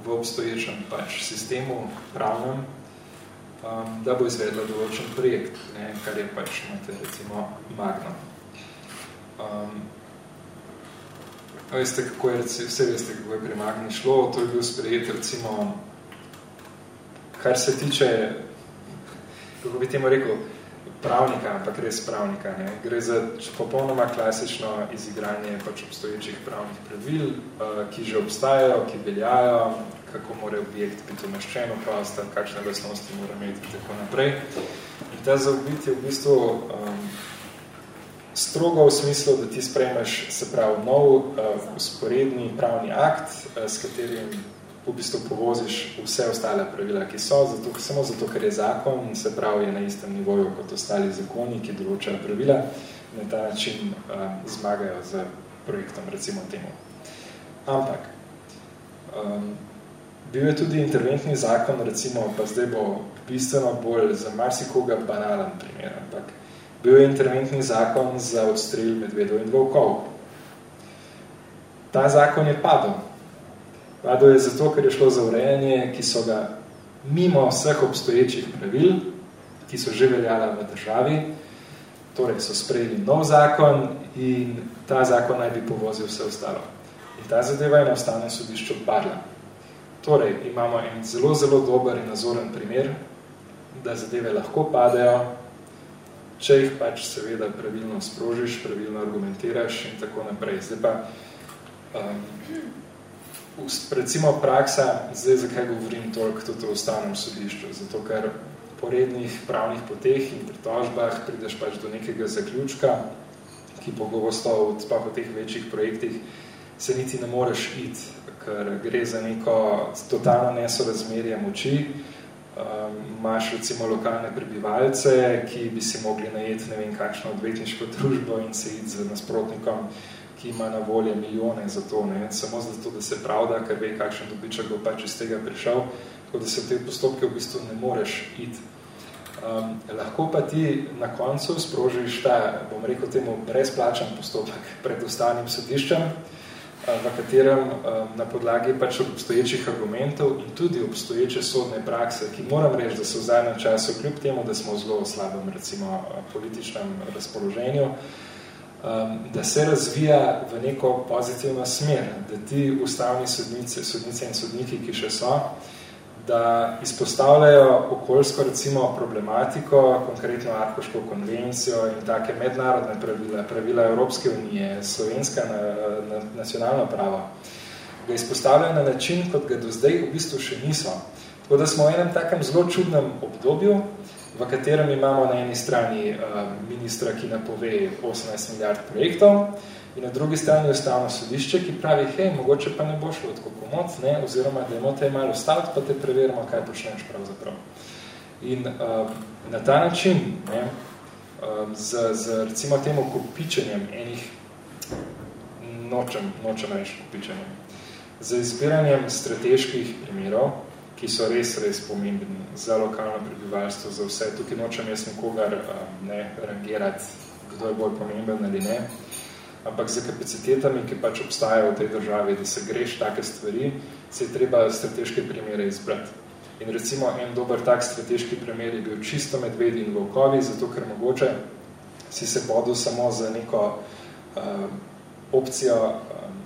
v obstoječem pač sistemu pravnem, um, da bo izvedla določen projekt, ne, kar je pač imate recimo Magno. Um, veste, kako je, vse veste, kako je pri Magni šlo, to je bil sprejet recimo, kar se tiče, kako bi temu rekel, pravnika, ampak res pravnika. Ne. Gre za popolnoma klasično izigranje pač obstoječih pravnih pravil, uh, ki že obstajajo, ki veljajo, kako mora objekt biti umeščen v prostor, kakšne lastnosti mora imeti in tako naprej. In ta zaobit je v bistvu um, strogo v smislu, da ti sprejmeš se pravi nov uh, usporedni pravni akt, uh, s katerim v bistvu povoziš vse ostale pravila, ki so, zato, samo zato, ker je zakon in se pravi je na istem nivoju kot ostali zakoni, ki določajo pravila, na ta način uh, zmagajo z projektom, recimo temu. Ampak, um, bil je tudi interventni zakon, recimo, pa zdaj bo bistveno bolj za marsikoga banalen primer, ampak bil je interventni zakon za odstrel medvedov in volkov. Ta zakon je padel, Padel je zato, ker je šlo za urejanje, ki so ga mimo vseh obstoječih pravil, ki so že veljala v državi, torej so sprejeli nov zakon in ta zakon naj bi povozil vse ostalo. In ta zadeva je na ustavnem sodišču padla. Torej, imamo en zelo, zelo dober in nazoren primer, da zadeve lahko padejo, če jih pač seveda pravilno sprožiš, pravilno argumentiraš in tako naprej. Zdaj pa, um, recimo praksa, zdaj zakaj govorim toliko tudi o ustavnem sodišču, zato ker po rednih pravnih poteh in pritožbah prideš pač do nekega zaključka, ki pogosto v, v teh večjih projektih se niti ne moreš iti, ker gre za neko totalno nesorazmerje moči, um, imaš recimo lokalne prebivalce, ki bi si mogli najeti ne vem kakšno odvetniško družbo in se iti z nasprotnikom, ki ima na volje milijone za to, ne, samo zato, da se pravda, ker ve, kakšen dobiček bo pač iz tega prišel, tako da se te postopke v bistvu ne moreš iti. Um, lahko pa ti na koncu sprožiš ta, bom rekel temu, brezplačen postopek pred ustavnim sodiščem, v katerem um, na podlagi pač obstoječih argumentov in tudi obstoječe sodne prakse, ki moram reči, da so v zadnjem času, kljub temu, da smo v zelo slabem recimo političnem razpoloženju, um, da se razvija v neko pozitivno smer, da ti ustavni sodnice, sodnice in sodniki, ki še so, da izpostavljajo okoljsko recimo problematiko, konkretno Arkoško konvencijo in take mednarodne pravila, pravila Evropske unije, slovenska na, na, nacionalno pravo, ga izpostavljajo na način, kot ga do zdaj v bistvu še niso. Tako da smo v enem takem zelo čudnem obdobju, v katerem imamo na eni strani uh, ministra, ki napove 18 milijard projektov, in na drugi strani ustavno sodišče, ki pravi, hej, mogoče pa ne bo šlo tako pomoc, ne, oziroma da imamo te malo staviti, pa te preverimo, kaj počneš pravzaprav. In uh, na ta način, ne, um, z, z recimo temu kopičenjem enih, nočem, nočem reči kopičenjem, z izbiranjem strateških primerov, ki so res, res pomembni za lokalno prebivalstvo, za vse. Tukaj nočem jaz nikogar ne rangirati, kdo je bolj pomemben ali ne, ampak za kapacitetami, ki pač obstajajo v tej državi, da se greš take stvari, se je treba strateške primere izbrati. In recimo en dober tak strateški primer je bil čisto medvedi in volkovi, zato ker mogoče si se bodil samo za neko uh, opcijo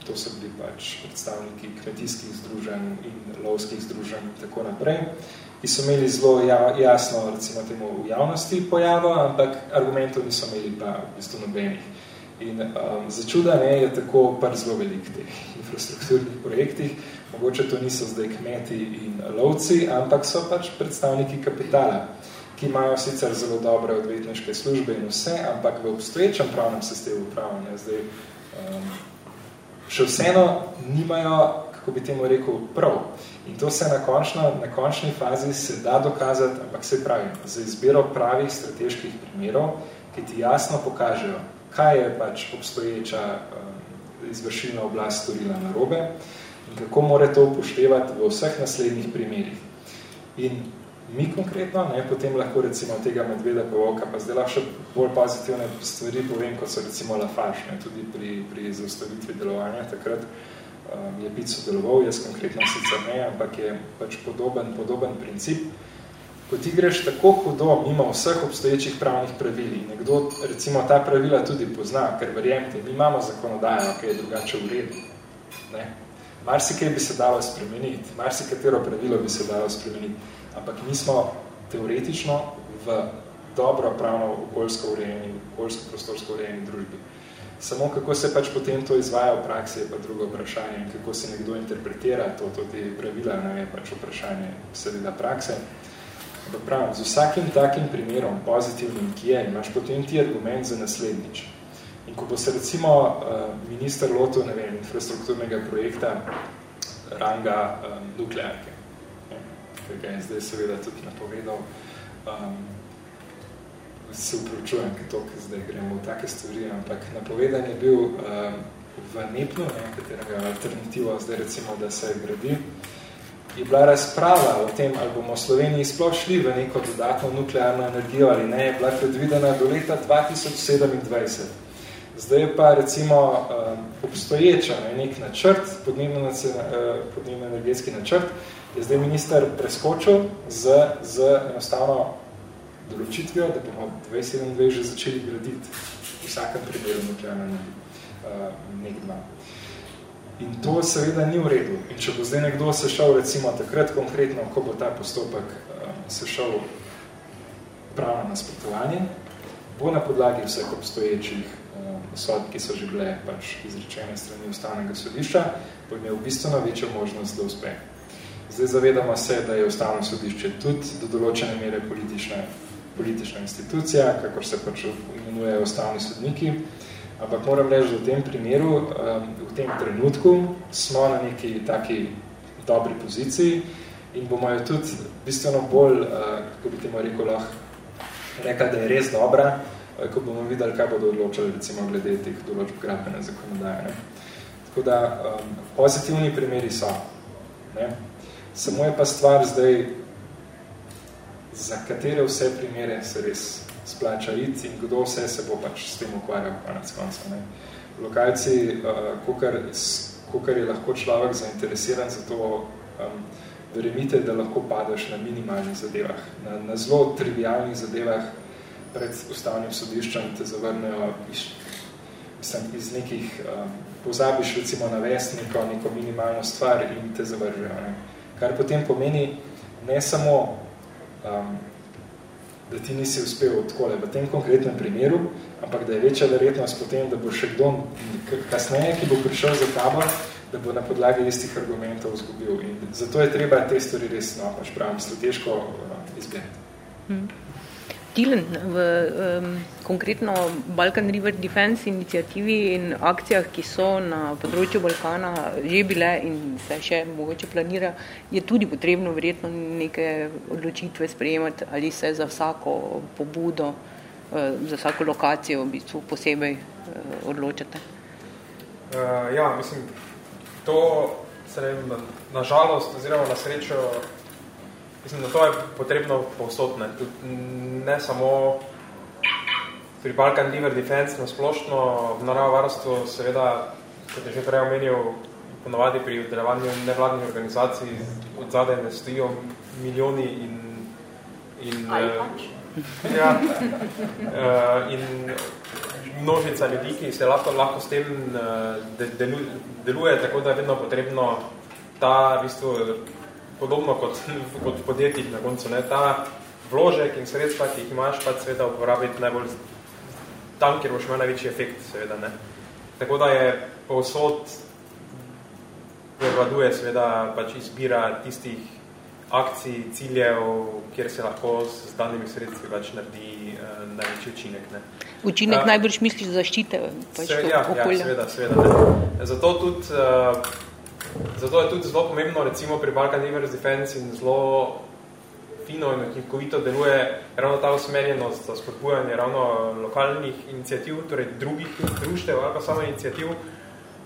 to so bili pač predstavniki kmetijskih združenj in lovskih združenj in tako naprej, ki so imeli zelo ja, jasno, recimo temu, v javnosti pojavo, ampak argumentov niso imeli pa v bistvu nobenih. In um, za čuda ne, je tako par zelo velik teh infrastrukturnih projektih, mogoče to niso zdaj kmeti in lovci, ampak so pač predstavniki kapitala, ki imajo sicer zelo dobre odvetniške službe in vse, ampak v obstoječem pravnem sistemu pravne, zdaj um, še vseeno nimajo, kako bi temu rekel, prav. In to se na, končno, na končni fazi se da dokazati, ampak se pravi, za izbiro pravih strateških primerov, ki ti jasno pokažejo, kaj je pač obstoječa um, izvršilna oblast storila narobe in kako more to upoštevati v vseh naslednjih primerih. In mi konkretno, ne, potem lahko recimo tega medveda povoka, pa zdaj lahko še bolj pozitivne stvari povem, kot so recimo Lafarge, ne, tudi pri, pri zaustavitvi delovanja takrat, um, je biti sodeloval, jaz konkretno sicer ne, ampak je pač podoben, podoben princip. Ko ti greš tako hudo mimo vseh obstoječih pravnih pravil in nekdo recimo ta pravila tudi pozna, ker verjemte, mi imamo zakonodajo, ki je drugače v redu. Ne? Marsikaj bi se dalo spremeniti, marsikatero pravilo bi se dalo spremeniti, ampak mi smo teoretično v dobro pravno okoljsko urejeni, okoljsko prostorsko urejeni družbi. Samo kako se pač potem to izvaja v praksi, je pa drugo vprašanje. Kako se nekdo interpretira to, to te pravila, ne je pač vprašanje seveda prakse. Ampak pravim, z vsakim takim primerom, pozitivnim, ki je, imaš potem ti argument za naslednjič. In ko bo se recimo uh, minister lotil, ne vem, infrastrukturnega projekta ranga um, nuklearke, ki ga je zdaj seveda tudi napovedal, um, se upravičujem, ker to, ker zdaj gremo v take stvari, ampak napovedan je bil um, v Nepnu, ne, katerega alternativo zdaj recimo, da se gradi, je bila razprava o tem, ali bomo v Sloveniji sploh šli v neko dodatno nuklearno energijo ali ne, je bila predvidena do leta 2027. Zdaj pa recimo um, obstoječa ne, nek načrt, podnebno-energetski uh, načrt, je zdaj minister preskočil z, z enostavno določitvijo, da bomo 2027 že začeli graditi v vsakem primeru nuklearno uh, nek dva. In to seveda ni v redu. In če bo zdaj nekdo sešel, recimo takrat konkretno, ko bo ta postopek uh, sešel pravno nasprotovanje, bo na podlagi vseh obstoječih uh, sodb, ki so že bile pač izrečene strani ustavnega sodišča, bo imel bistveno večjo možnost, da uspe. Zdaj zavedamo se, da je ustavno sodišče tudi do določene mere politične politična institucija, kakor se pač imenujejo ustavni sodniki. Ampak moram reči, da v tem primeru, um, v tem trenutku smo na neki taki dobri poziciji in bomo jo tudi bistveno bolj, uh, kako bi temu rekel, lahko rekla, da je res dobra, uh, ko bomo videli, kaj bodo odločali recimo glede teh določb gradbene zakonodaje. Ne. Tako da um, pozitivni primeri so. Ne. Samo je pa stvar zdaj za katere vse primere se res splača iti in kdo vse se bo pač s tem ukvarjal konec konca. Ne. Lokalci, uh, kokar, kokar je lahko človek zainteresiran za to, um, verjemite, da lahko padeš na minimalnih zadevah, na, na zelo trivialnih zadevah pred ustavnim sodiščem te zavrnejo iz, mislim, iz nekih, um, pozabiš recimo navesti neko, neko minimalno stvar in te zavržejo. Ne. Kar potem pomeni ne samo um, da ti nisi uspel takole v tem konkretnem primeru, ampak da je večja verjetnost potem, da bo še kdo kasneje, ki bo prišel za tabo, da bo na podlagi istih argumentov zgubil. In zato je treba te stvari res, no, pač pravim, strateško uh, izgledati. Hmm. Tilen v um, konkretno Balkan River Defense inicijativi in akcijah, ki so na področju Balkana že bile in se še mogoče planira, je tudi potrebno verjetno neke odločitve sprejemati ali se za vsako pobudo, uh, za vsako lokacijo v bistvu posebej uh, odločate. Uh, ja, mislim, to se ne, na, na žalost oziroma na srečo Mislim, da to je potrebno povsod, ne, samo pri Balkan River Defense na splošno, v naravovarstvu seveda, kot je že prej omenil, ponovadi pri udelevanju nevladnih organizacij od zadaj ne stojijo milijoni in, in pač. ja, uh, in množica ljudi, ki se lahko, lahko s tem uh, deluje, tako da je vedno potrebno ta v bistvu podobno kot, kot v podjetjih na koncu. Ne? Ta vložek in sredstva, ki jih imaš, pa seveda uporabiti najbolj tam, kjer boš imel največji efekt, seveda. Ne? Tako da je povsod prevladuje seveda pač izbira tistih akcij, ciljev, kjer se lahko s danimi sredstvi pač naredi uh, največji učinek. Ne? Učinek uh, najbolj misliš zaščite? Pač se, ja, ja, seveda, seveda. Ne. Zato tudi uh, Zato je tudi zelo pomembno, recimo pri Balkan Rivers Defense in zelo fino in učinkovito deluje ravno ta usmerjenost za spodbujanje ravno lokalnih inicijativ, torej drugih društev ali pa samo inicijativ,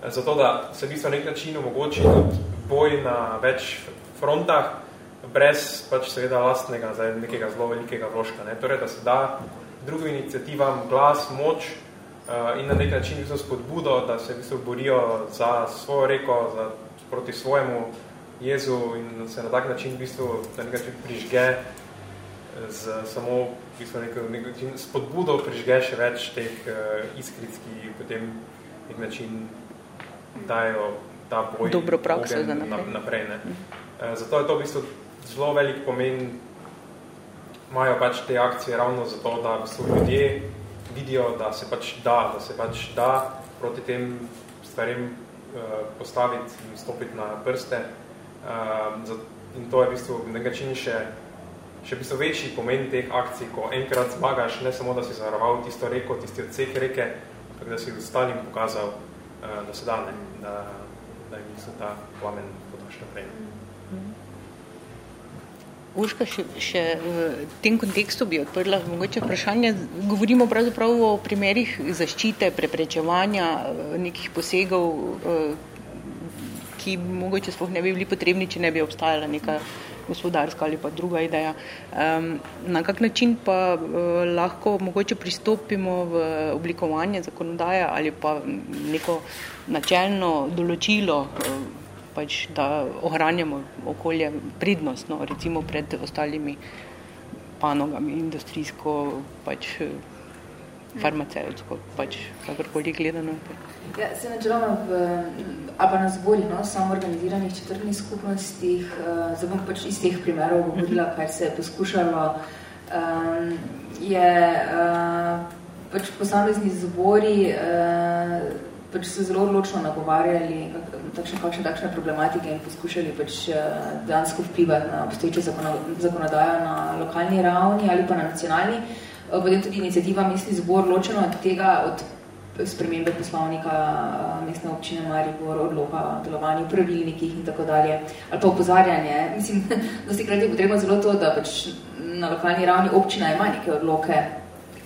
zato da se v bistvu nek način omogoči tudi boj na več frontah, brez pač seveda lastnega, zdaj nekega zelo velikega vložka. Ne? Torej, da se da drugim inicijativam glas, moč, uh, in na nek način so spodbudo, da se v bistvu borijo za svojo reko, za, proti svojemu jezu in se na tak način v bistvu na nek način prižge z samo v bistvu nek, nek način spodbudo prižge še več teh uh, iskric, ki potem nek način dajo ta boj Dobro prakso za naprej. naprej ne. Uh, zato je to v bistvu zelo velik pomen imajo pač te akcije ravno zato, da v bistvu ljudje vidijo, da se pač da, da se pač da proti tem stvarem postaviti in stopiti na prste. Uh, in to je v bistvu negačin še, še v bistvu večji pomen teh akcij, ko enkrat zmagaš, ne samo, da si zavaroval tisto reko, tisti odsek reke, ampak da si ostalim pokazal, uh, da se da, ne, da, da jim so ta plamen podaš naprej. Urška, še, še v tem kontekstu bi odprla mogoče vprašanje. Govorimo pravzaprav o primerih zaščite, preprečevanja eh, nekih posegov, eh, ki mogoče sploh ne bi bili potrebni, če ne bi obstajala neka gospodarska ali pa druga ideja. Na kak način pa eh, lahko mogoče pristopimo v oblikovanje zakonodaje ali pa neko načelno določilo pač, da ohranjamo okolje pridnostno, recimo pred ostalimi panogami, industrijsko, pač, farmacevtsko, pač, kakorkoli gledano. Ja, se načeloma v, a pa na zbori, no, samo organiziranih četrtnih skupnostih, uh, zdaj bom pač iz teh primerov govorila, mhm. kar se je poskušalo, um, je uh, pač posamezni zbori uh, pač se zelo odločno nagovarjali takšne, kakšne takšne problematike in poskušali pač eh, dejansko vplivati na obstoječe zakonodajo na lokalni ravni ali pa na nacionalni. Eh, potem tudi inicijativa Mestni zbor ločeno od tega, od spremembe poslovnika eh, mestne občine Maribor, odloka o delovanju pravilnikih in tako dalje, ali pa opozarjanje. Mislim, da se krat je potrebno zelo to, da pač na lokalni ravni občina ima neke odloke,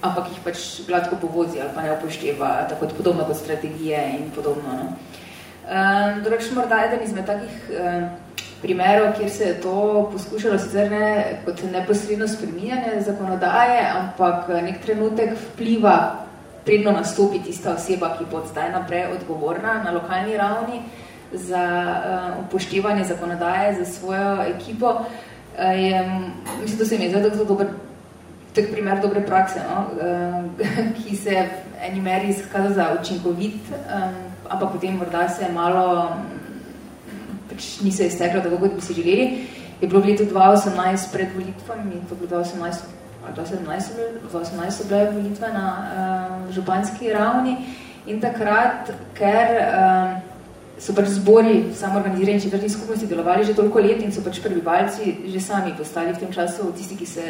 ampak jih pač gladko povozi ali pa ne upošteva, tako podobno kot strategije in podobno. No. Um, Drugač, morda eden izmed takih um, primerov, kjer se je to poskušalo sicer ne kot neposredno spreminjanje zakonodaje, ampak nek trenutek vpliva predno nastopi tista oseba, ki bo zdaj naprej odgovorna na lokalni ravni za uh, upoštevanje zakonodaje za svojo ekipo, uh, je, mislim, da se mi je zdaj tako dober tak primer dobre prakse, no? uh, ki se v eni meri izkaza za učinkovit, ampak potem morda se je malo, pač ni se izteklo tako, kot bi si želeli, je bilo v letu 2018 pred volitvami, to bilo 2018, 2017, 2018 so bile volitve na uh, županski ravni in takrat, ker uh, so pač zbori samoorganizirani četrti skupnosti delovali že toliko let in so pač prebivalci že sami postali v tem času tisti, ki se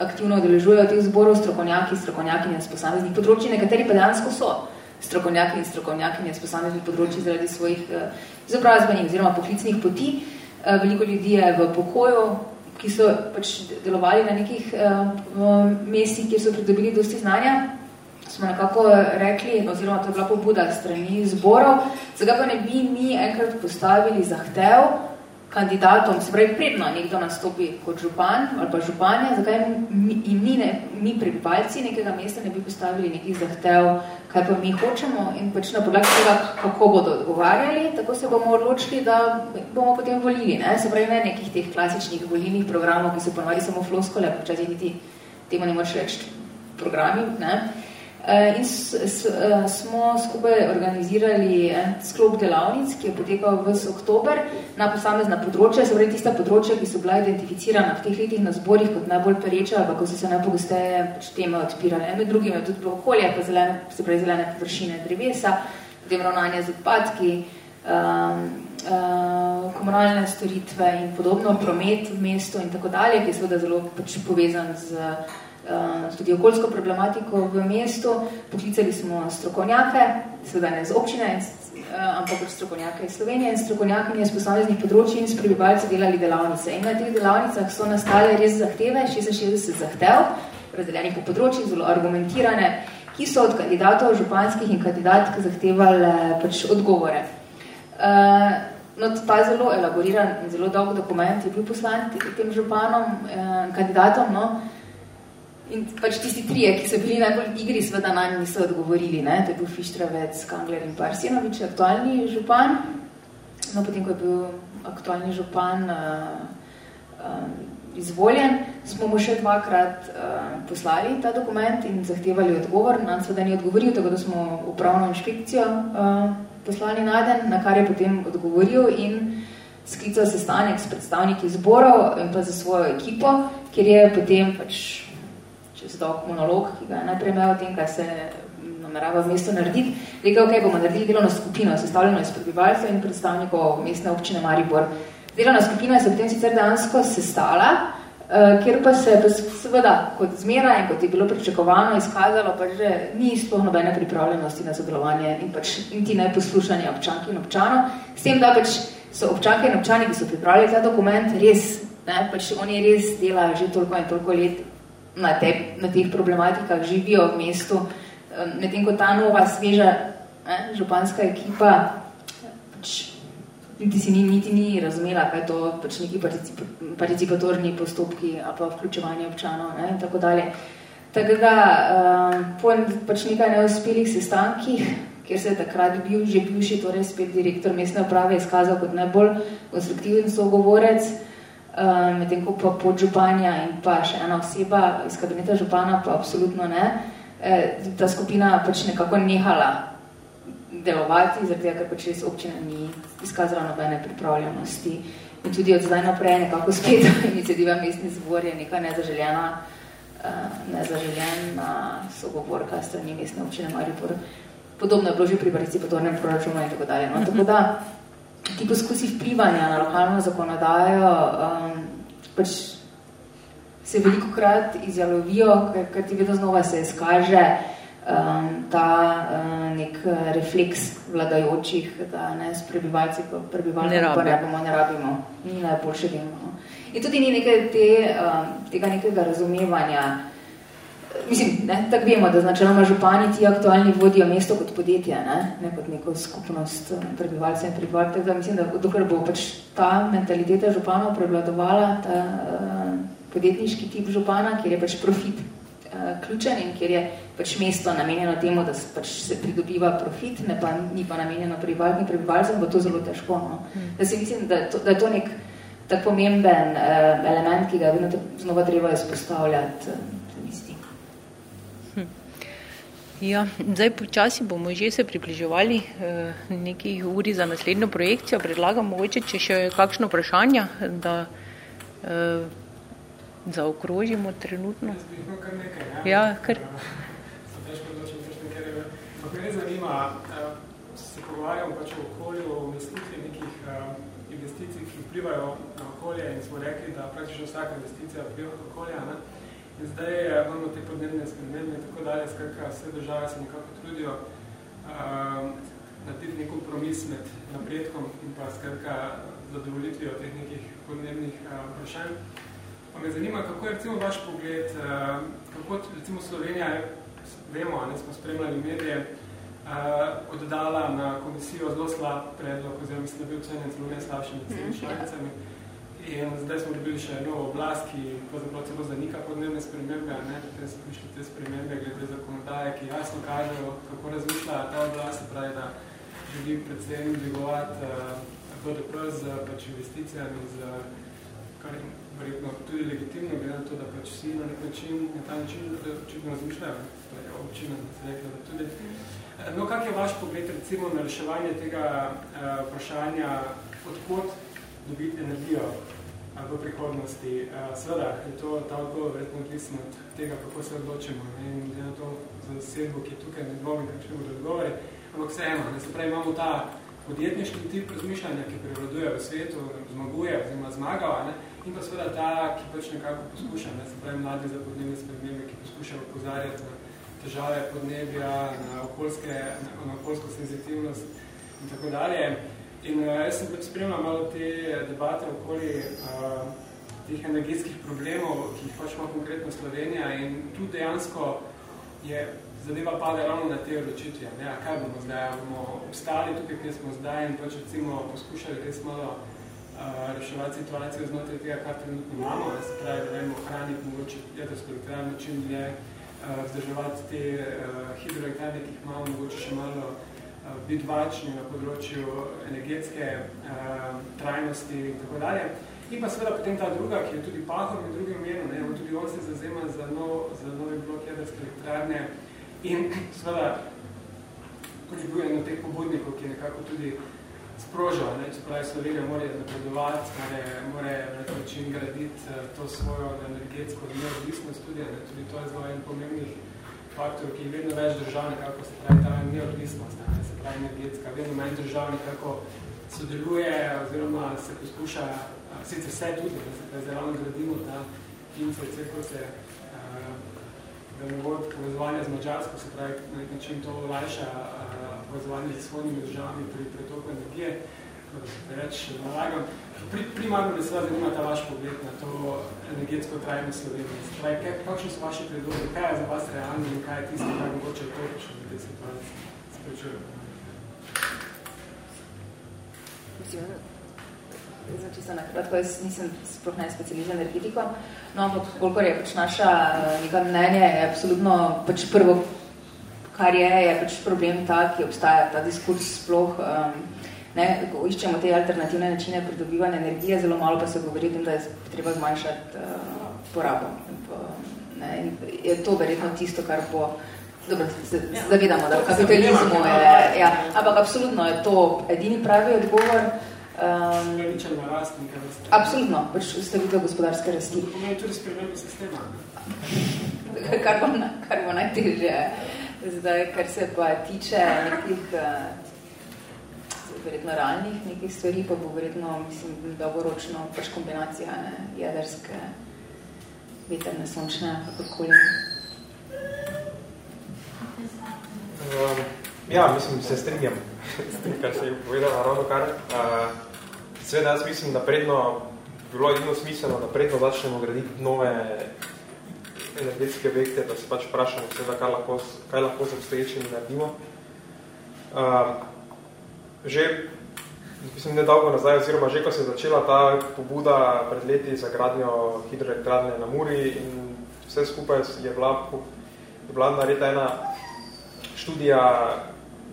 aktivno odeležujejo teh zborov, strokovnjaki, strokovnjakinje z posameznih področji, nekateri pa dejansko so strokovnjaki in strokovnjakinje z posameznih področji zaradi svojih uh, izobrazbenih oziroma poklicnih poti. Uh, veliko ljudi je v pokoju, ki so pač delovali na nekih uh, mestih, kjer so pridobili dosti znanja, smo nekako rekli, oziroma to je bila pobuda strani zborov, zakaj pa ne bi mi enkrat postavili zahtev, kandidatom, se pravi, predno nekdo nastopi kot župan ali pa županja, zakaj mi, mi, ne, mi prebivalci nekega mesta ne bi postavili nekih zahtev, kaj pa mi hočemo in pač na podlagi tega, kako bodo odgovarjali, tako se bomo odločili, da bomo potem volili. Ne? Se pravi, ne nekih teh klasičnih volilnih programov, ki so ponovali samo floskole, počasi niti temu ne moč reči programi. Ne? Eh, in s, s, eh, smo skupaj organizirali en sklop delavnic, ki je potekal v oktober na posamezna področja, se pravi tista področja, ki so bila identificirana v teh letih na zborih kot najbolj pereča, ali ko so se najpogosteje pač teme odpirale. Med drugim je tudi okolje, pa zelene, se pravi zelene površine drevesa, potem ravnanje z odpadki, um, uh, komunalne storitve in podobno, promet v mestu in tako dalje, ki je seveda zelo pač povezan z Eh, tudi okoljsko problematiko v mestu. Poklicali smo strokovnjake, seveda ne z občine, eh, ampak strokovnjake iz Slovenije in strokovnjakinje iz posameznih področji in s prebivalci delali delavnice. In na teh delavnicah so nastale res zahteve, 66 zahtev, razdeljenih po področjih, zelo argumentirane, ki so od kandidatov županskih in kandidatk zahtevali pač odgovore. Uh, no, ta zelo elaboriran in zelo dolg dokument je bil poslan tem županom, kandidatom, no, In pač tisti trije, ki so bili najbolj igri, seveda na niso odgovorili. Ne? To je bil Fištravec, Kangler in Parsinovič, aktualni župan. No, potem, ko je bil aktualni župan uh, uh, izvoljen, smo mu še dvakrat uh, poslali ta dokument in zahtevali odgovor. Nam seveda ni odgovoril, tako da smo upravno inšpekcijo uh, poslali na den, na kar je potem odgovoril in sklical sestanek s predstavniki zborov in pa za svojo ekipo, kjer je potem pač čez dolg monolog, ki ga je najprej imel o tem, kaj se namerava v mestu narediti, rekel, ok, bomo naredili delovno skupino, sestavljeno iz prebivalstva in predstavnikov mestne občine Maribor. Delovna skupina se potem sicer dejansko sestala, uh, kjer pa se seveda kot zmera in kot je bilo pričakovano izkazalo, pa že ni sploh nobene pripravljenosti na sodelovanje in pač niti ne poslušanje občank in občanov. S tem, da pač so občanke in občani, ki so pripravili ta dokument, res, ne, pač oni res delajo že toliko in toliko let na, te, na teh problematikah živijo v mestu, medtem ko ta nova, sveža ne, županska ekipa pač, niti si ni, niti ni razumela, kaj to pač neki particip, participatorni postopki ali pa vključevanje občanov ne, in tako dalje. Tako da, uh, po pač nekaj neuspelih sestankih, kjer se je takrat bil že bivši, torej spet direktor mestne uprave, izkazal kot najbolj konstruktiven sogovorec, uh, medtem ko pa podžupanja in pa še ena oseba iz kabineta župana pa absolutno ne, uh, ta skupina pač nekako nehala delovati, zaradi tega, ker pač res občina ni izkazala nobene pripravljenosti. In tudi od zdaj naprej nekako spet iniciativa mestni zbor je neka nezaželjena, uh, nezaželjena sogovorka strani mestne občine Maribor. Podobno je bilo že pri participatornem proračunu in tako dalje. No, tako da, ti poskusi vplivanja na lokalno zakonodajo um, pač se veliko krat izjalovijo, ker, ker ti vedno znova se izkaže um, ta um, nek refleks vladajočih, da ne s prebivalci, prebivalci ne, pa ne rabimo, ne rabimo, ni najboljše vemo. In tudi ni nekaj te, um, tega nekega razumevanja, Mislim, ne, tako vemo, da značeloma župani ti aktualni vodijo mesto kot podjetje, ne, ne kot neko skupnost eh, prebivalcev in prebivalcev. Da mislim, da dokler bo pač ta mentaliteta županov prevladovala, ta uh, podjetniški tip župana, kjer je pač profit uh, ključen in kjer je pač mesto namenjeno temu, da pač se pridobiva profit, ne pa, ni pa namenjeno prebivalcem in prebivalcem, bo to zelo težko. No. Hmm. Da se mislim, da, to, da je to nek tak pomemben uh, element, ki ga vedno znova treba izpostavljati. Uh, Ja, zdaj počasi bomo že se približevali eh, neki uri za naslednjo projekcijo. Predlagam mogoče, če še kakšno vprašanje, da eh, zaokrožimo trenutno. Kar nekaj, ne? Ja, kar. Me zanima, se pogovarjamo pač o okolju, o investiciji nekih investicij, ki vplivajo na okolje in smo rekli, da praktično vsaka investicija vpliva na okolje. Ne? In zdaj eh, imamo te podnebne spremembe in tako dalje, skratka, vse države se nekako trudijo uh, narediti nek kompromis med napredkom in pa skratka zadovoljitvijo teh nekih podnebnih uh, vprašanj. Pa me zanima, kako je recimo vaš pogled, uh, kako recimo Slovenija, vemo, ne smo spremljali medije, uh, oddala na komisijo zelo slab predlog, oziroma mislim, da bil ocenjen celo ne slabšimi mm, članicami. Ja. In zdaj smo dobili še novo oblast, ki pravzaprav celo zanika podnebne spremembe, ne? potem so prišli te spremembe glede zakonodaje, ki jasno kažejo, kako razmišlja ta oblast, pravi, da želi predvsem dvigovati uh, BDP z pač investicijami, z, kar je verjetno tudi legitimno, glede na to, da pač vsi na nek način, na ta način očitno razmišljajo, to je občina, da se rekla, da tudi. Eh, no, kak je vaš pogled recimo na reševanje tega uh, vprašanja, odkot dobiti energijo v prihodnosti. Seveda je to ta odgovor verjetno odvisno od tega, kako se odločimo. In glede na to za sedbo, ki je tukaj, ne dvomim, kakšne bodo odgovori. Ampak vseeno, ne se pravi, imamo ta podjetniški tip razmišljanja, ki prevladuje v svetu, zmaguje, oziroma zmagava, ne? in pa seveda ta, ki pač nekako poskuša, ne? se pravi, mladi za podnebne spremembe, ki poskušajo opozarjati na težave podnebja, na, okoljske, na, na okoljsko senzitivnost in tako dalje. In uh, jaz sem spremljal malo te debate okoli uh, teh energetskih problemov, ki jih pač ima konkretno Slovenija in tu dejansko je zadeva pade ravno na te odločitve. Ne? A kaj bomo zdaj? A bomo obstali tukaj, kjer smo zdaj in pač recimo poskušali res malo uh, reševati situacijo znotraj tega, kar trenutno imamo, da se pravi, da vemo ohraniti mogoče jedrsko elektrarno čim dlje, uh, vzdrževati te uh, hidroelektrarne, ki jih imamo, mogoče še malo biti vačni na področju energetske uh, trajnosti in tako dalje. In pa seveda potem ta druga, ki je tudi Pahom in drugim omenil, ne, on tudi on se zazema za, nov, za nove blok jedrske elektrarne in seveda bil eno teh pobudnikov, ki je nekako tudi sprožil, ne, se pravi Slovenija mora napredovati, mora na nek način graditi uh, to svojo energetsko neodvisnost tudi, ne, tudi to je zelo en pomembnih faktor, ki je vedno več držav nekako se pravi ta neodvisnost, ne, se pravi energetska, vedno manj držav nekako sodeluje oziroma se poskuša sicer vse tudi, da se zdaj ravno gradimo ta INCC, ko se da ne bo povezovanja z Mačarsko, se pravi, na nek način to olajša povezovanje z svojimi državami pri pretoku energije, reč nalagam. Pri, primarno bi se vas zanima ta vaš pogled na to energetsko trajno Slovenije. Se pravi, kaj, kakšni so vaši predlogi, kaj je za vas realno in kaj je tisto, kaj mogoče je točno v tej situaciji? Sprečujem. Zdaj na kratko, jaz nisem sploh ne specializiran energetiko, no, ampak kolikor je pač naša neka mnenje, je absolutno pač prvo, kar je, je pač problem ta, ki obstaja, ta diskurs sploh, um, ne, ko iščemo te alternativne načine pridobivanja energije, zelo malo pa se govori o tem, da je treba zmanjšati uh, porabo. Ne, in je to verjetno tisto, kar bo Dobro, se zavedamo, da v kapitalizmu je, ja, ampak absolutno je to edini pravi odgovor. Um, rast, absolutno, pač ustavitev gospodarske rasti. Pomeni tudi spremembe sistema. kar, bo, kar bo najtežje. Zdaj, kar se pa tiče nekih uh, verjetno realnih nekih stvari, pa bo verjetno, mislim, dolgoročno pač kombinacija ne, jedrske, veterne, sončne, kakorkoli. Um, ja, mislim, se strinjam s tem, kar se je povedala ravno kar. Uh, Seveda, jaz mislim, da predno, bilo edino smiselno, da predno začnemo graditi nove energetske objekte, da se pač vprašamo, seveda, kaj lahko, kaj lahko z obstoječimi naredimo. Uh, že, mislim, nedolgo nazaj, oziroma že, ko se je začela ta pobuda pred leti za gradnjo hidroelektrarne na Muri in vse skupaj je bila, je bila nareta ena študija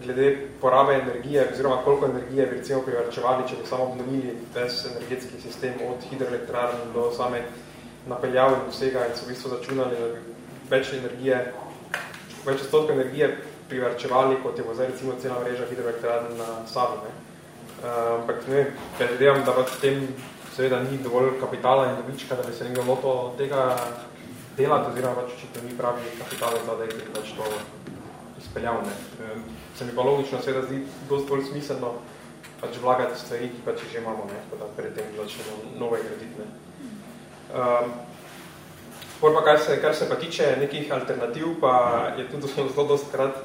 glede porabe energije, oziroma koliko energije bi recimo privrčevali, če bi samo obnovili ves energetski sistem od hidroelektrarn do same napeljav in vsega in so v bistvu začunali, da bi več energije, več odstotka energije privrčevali, kot je bo zdaj recimo cena mreža hidroelektrarn na Savi. Ne. Uh, ampak ne, predvidevam, da pač tem seveda ni dovolj kapitala in dobička, da bi se nekdo loto tega delati, oziroma pač očitno ni pravi kapital za da je pač to izpeljal. Ne. Uh, se mi pa logično seveda zdi dosti bolj smiselno pač vlagati stvari, ki pač že imamo, ne, da pred tem začnemo nove graditi. Ne. Um, pa kar se, kar se pa tiče nekih alternativ, pa je tudi zelo, zelo dost krat,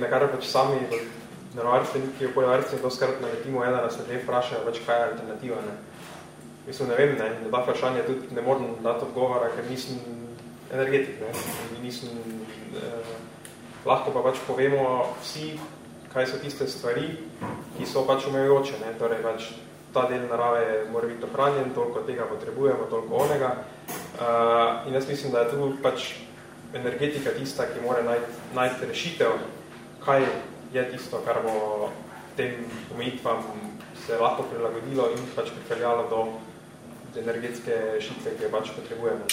na kar pač sami narovarstveniki, okoljevarstveniki dost krat naletimo, ena nas ljudje vprašajo, pač kaj je alternativa. Ne. Mislim, ne vem, ne, na ta vprašanje tudi ne moram dati odgovora, ker nisem energetik, ne, nisem eh, lahko pa pač povemo vsi, kaj so tiste stvari, ki so pač umejoče. Ne? Torej, pač ta del narave mora biti ohranjen, toliko tega potrebujemo, toliko onega. Uh, in jaz mislim, da je tu pač energetika tista, ki mora najti, najti rešitev, kaj je tisto, kar bo tem omejitvam se lahko prilagodilo in pač pripeljalo do energetske rešitve, ki jo pač potrebujemo.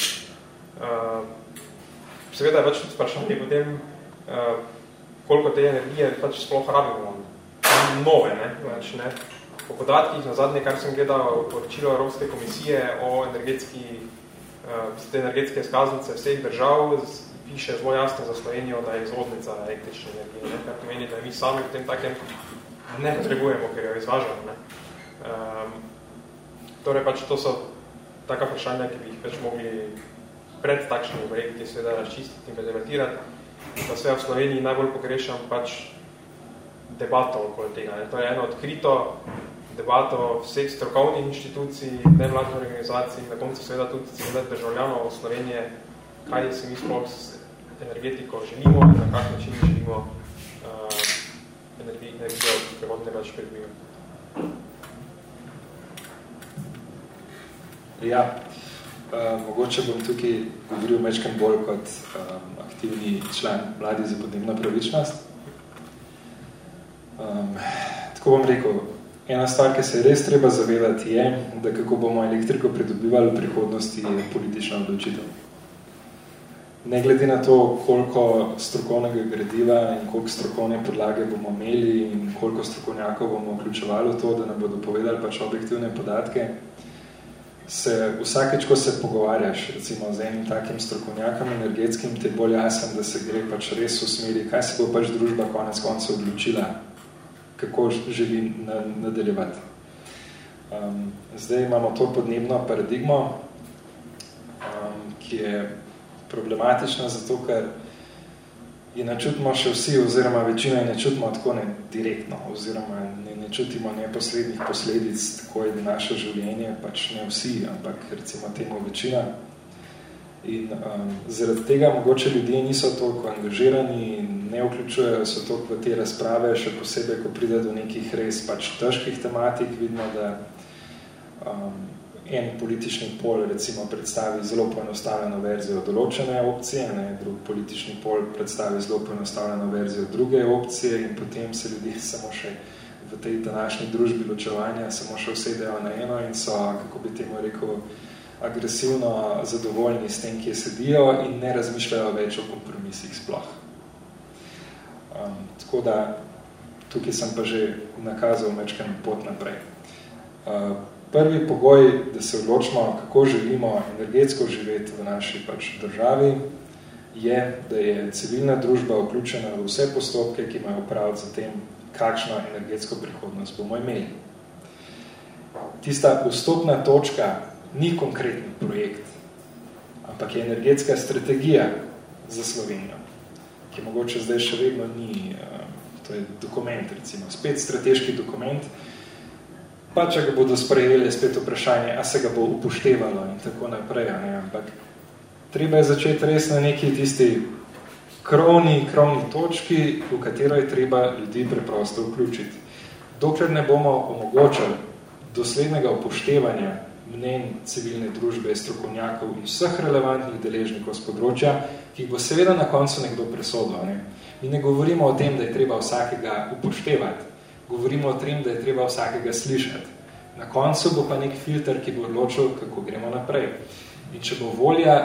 Uh, seveda je pač tudi vprašanje potem, uh, koliko te energije pač sploh rabimo. Nove, ne? Pač, ne? Po podatkih, na zadnje, kar sem gledal poročilo Evropske komisije o energetski, uh, te energetske skaznice vseh držav, piše zelo jasno za Slovenijo, da je izvodnica električne energije, ne? kar pomeni, da mi sami v tem takem ne potrebujemo, ker jo izvažamo. Ne? Um, torej pač to so taka vprašanja, ki bi jih več mogli pred takšnimi projekti seveda razčistiti in debatirati da sve v Sloveniji najbolj pogrešam pač debato okoli tega. Ne. To je eno odkrito debato vseh strokovnih inštitucij, nevladnih organizacij, na koncu seveda tudi seveda državljanov Slovenije, kaj se mi sploh energetiko želimo in na kak način želimo uh, energijo, energijo prevodne več pridobivati. Ja, uh, mogoče bom tukaj govoril mečkem bolj kot um, aktivni član Mladi za podnebno pravičnost. Um, tako bom rekel, ena stvar, ki se je res treba zavedati, je, da kako bomo elektriko pridobivali v prihodnosti, je politična odločitev. Ne glede na to, koliko strokovnega gradiva in koliko strokovne podlage bomo imeli in koliko strokovnjakov bomo vključevali v to, da nam bodo povedali pač objektivne podatke, se vsakeč, ko se pogovarjaš recimo z enim takim strokovnjakom energetskim, te bolj jasen, da se gre pač res v smeri, kaj se bo pač družba konec konca odločila, kako želi nadaljevati. Um, zdaj imamo to podnebno paradigmo, um, ki je problematična, zato ker je načutimo še vsi, oziroma večina je načutimo tako ne direktno, oziroma ne, ne čutimo neposrednih posledic, tako je naše življenje, pač ne vsi, ampak recimo temu večina. In um, zaradi tega mogoče ljudje niso toliko angažirani in ne vključujejo se toliko v te razprave, še posebej, ko pride do nekih res pač težkih tematik, vidimo, da um, en politični pol recimo predstavi zelo poenostavljeno verzijo določene opcije, ne, drug politični pol predstavi zelo poenostavljeno verzijo druge opcije in potem se ljudje samo še v tej današnji družbi ločevanja samo še vsedejo na eno in so, kako bi temu rekel, agresivno zadovoljni s tem, kje sedijo in ne razmišljajo več o kompromisih sploh. Um, tako da tukaj sem pa že nakazal mečken pot naprej. Uh, Prvi pogoj, da se odločimo, kako želimo energetsko živeti v naši pač državi, je, da je civilna družba vključena v vse postopke, ki imajo praviti za tem, kakšno energetsko prihodnost bomo imeli. Tista vstopna točka ni konkretni projekt, ampak je energetska strategija za Slovenijo, ki mogoče zdaj še vedno ni, eh, to je dokument, recimo, spet strateški dokument, Pa če ga bodo sprejeli, je spet vprašanje, a se ga bo upoštevalo in tako naprej. Ne? Ampak treba je začeti res na neki tisti krovni, krovni točki, v katero je treba ljudi preprosto vključiti. Dokler ne bomo omogočili doslednega upoštevanja mnen civilne družbe, strokovnjakov in vseh relevantnih deležnikov z področja, ki bo seveda na koncu nekdo presodil. Ne? Mi ne govorimo o tem, da je treba vsakega upoštevati, govorimo o tem, da je treba vsakega slišati. Na koncu bo pa nek filter, ki bo odločil, kako gremo naprej. In če bo volja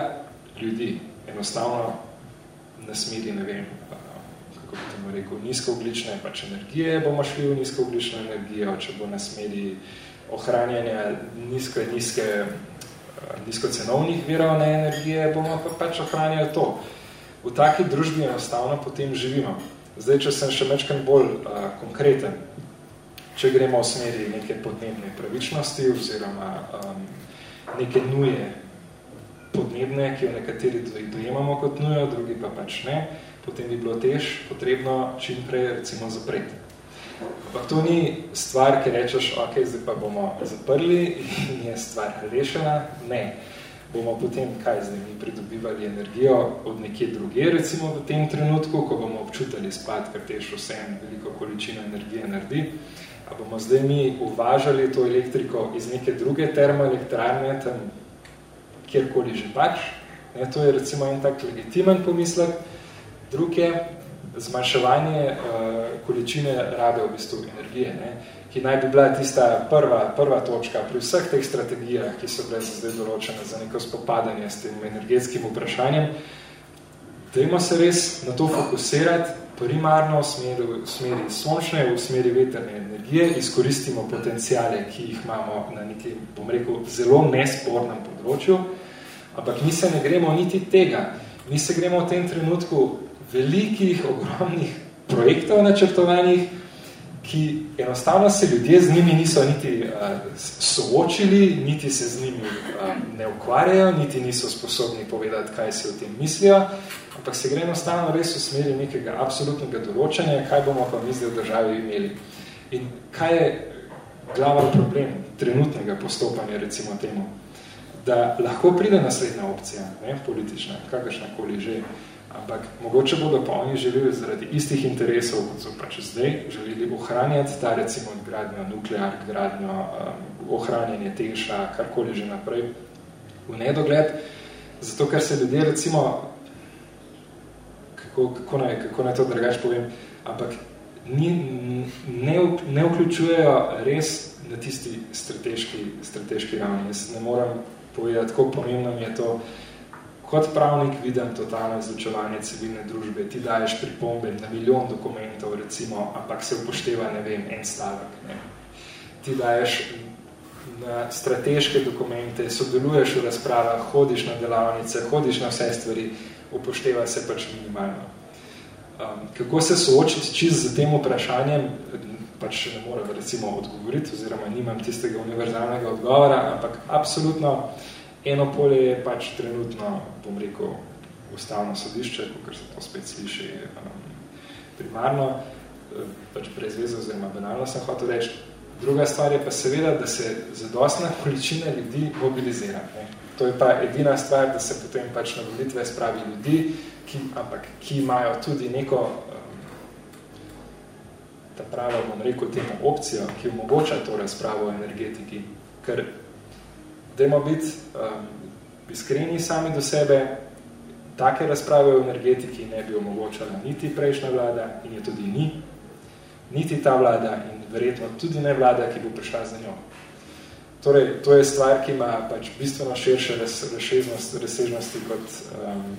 ljudi enostavno na smeri, ne vem, kako bi temu rekel, nizkooglične pač energije, bomo šli v nizkooglično energijo, če bo na smeri ohranjanja nizko, nizke, nizkocenovnih virov na energije, bomo pa pač ohranjali to. V taki družbi enostavno potem živimo. Zdaj, če sem še mečken bolj uh, konkreten, če gremo v smeri neke podnebne pravičnosti oziroma um, neke nuje podnebne, ki jo nekateri dojemamo kot nujo, drugi pa pač ne, potem bi bilo tež potrebno čim prej recimo zapreti. Ampak to ni stvar, ki rečeš, ok, zdaj pa bomo zaprli in je stvar rešena. Ne bomo potem, kaj zdaj, mi pridobivali energijo od nekje druge, recimo v tem trenutku, ko bomo občutali spad, ker tež vse veliko količino energije naredi, a bomo zdaj mi uvažali to elektriko iz neke druge termoelektrarne, tam kjerkoli že pač. Ne, to je recimo en tak legitimen pomislek. Drug je zmanjševanje uh, količine rabe v bistvu energije. Ne ki naj bi bila tista prva, prva točka pri vseh teh strategijah, ki so bile zdaj določene za neko spopadanje s tem energetskim vprašanjem, dajmo se res na to fokusirati primarno v smeri, v smeri sončne, v smeri veterne energije, izkoristimo potencijale, ki jih imamo na neki, bom rekel, zelo nespornem področju, ampak mi se ne gremo niti tega. Mi se gremo v tem trenutku velikih, ogromnih projektov načrtovanih, ki enostavno se ljudje z njimi niso niti uh, soočili, niti se z njimi uh, ne ukvarjajo, niti niso sposobni povedati, kaj se o tem mislijo, ampak se gre enostavno res v smeri nekega absolutnega določanja, kaj bomo pa mi zdaj v državi imeli. In kaj je glaven problem trenutnega postopanja, recimo temu, da lahko pride naslednja opcija, ne, politična, kakršnakoli že, Ampak mogoče bodo pa oni želeli zaradi istih interesov, kot so pač zdaj, želeli ohranjati ta recimo gradnjo nuklear, gradnjo um, ohranjanje teša, karkoli že naprej v nedogled. Zato, ker se ljudje recimo, kako, kako, naj, kako naj to drugače povem, ampak ni, ne, ne vključujejo res na tisti strateški, strateški ravni. Jaz ne moram povedati, kako pomembno mi je to, kot pravnik vidim totalno izlučevanje civilne družbe, ti daješ pripombe na milijon dokumentov, recimo, ampak se upošteva, ne vem, en stavek. Ne. Ti daješ na strateške dokumente, sodeluješ v razpravah, hodiš na delavnice, hodiš na vse stvari, upošteva se pač minimalno. Um, kako se soočiti čist z tem vprašanjem, pač še ne morem recimo odgovoriti, oziroma nimam tistega univerzalnega odgovora, ampak absolutno eno polje je pač trenutno, bom rekel, ustavno sodišče, ker se to spet sliši um, primarno, eh, pač prezvezo oziroma banalno sem hotel reči. Druga stvar je pa seveda, da se zadostna količina ljudi mobilizira. Ne. To je pa edina stvar, da se potem pač na volitve spravi ljudi, ki, ampak, ki imajo tudi neko um, ta prava, bom rekel, temu opcijo, ki omogoča to razpravo o energetiki, ker dajmo biti um, iskreni sami do sebe, take razprave o energetiki ne bi omogočala niti prejšnja vlada in je tudi ni, niti ta vlada in verjetno tudi ne vlada, ki bo prišla za njo. Torej, to je stvar, ki ima pač bistveno širše razsežnosti, razsežnosti kot, um,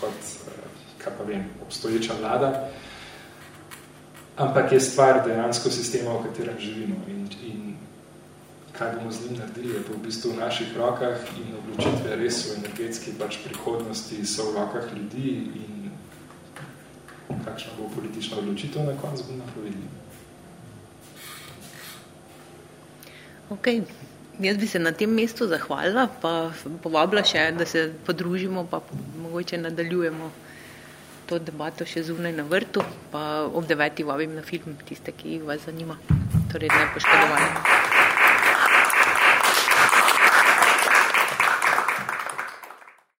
kot uh, kaj pa vem, obstoječa vlada, ampak je stvar dejansko sistema, v katerem živimo. In, in kaj bomo z njim naredili, je pa v bistvu v naših rokah in odločitve res v energetski pač prihodnosti so v rokah ljudi in kakšna bo politična odločitev na koncu bomo napovedali. Ok, jaz bi se na tem mestu zahvalila, pa povabila še, da se podružimo, pa mogoče nadaljujemo to debato še zunaj na vrtu, pa ob deveti vabim na film tiste, ki vas zanima, torej nepoškodovanje.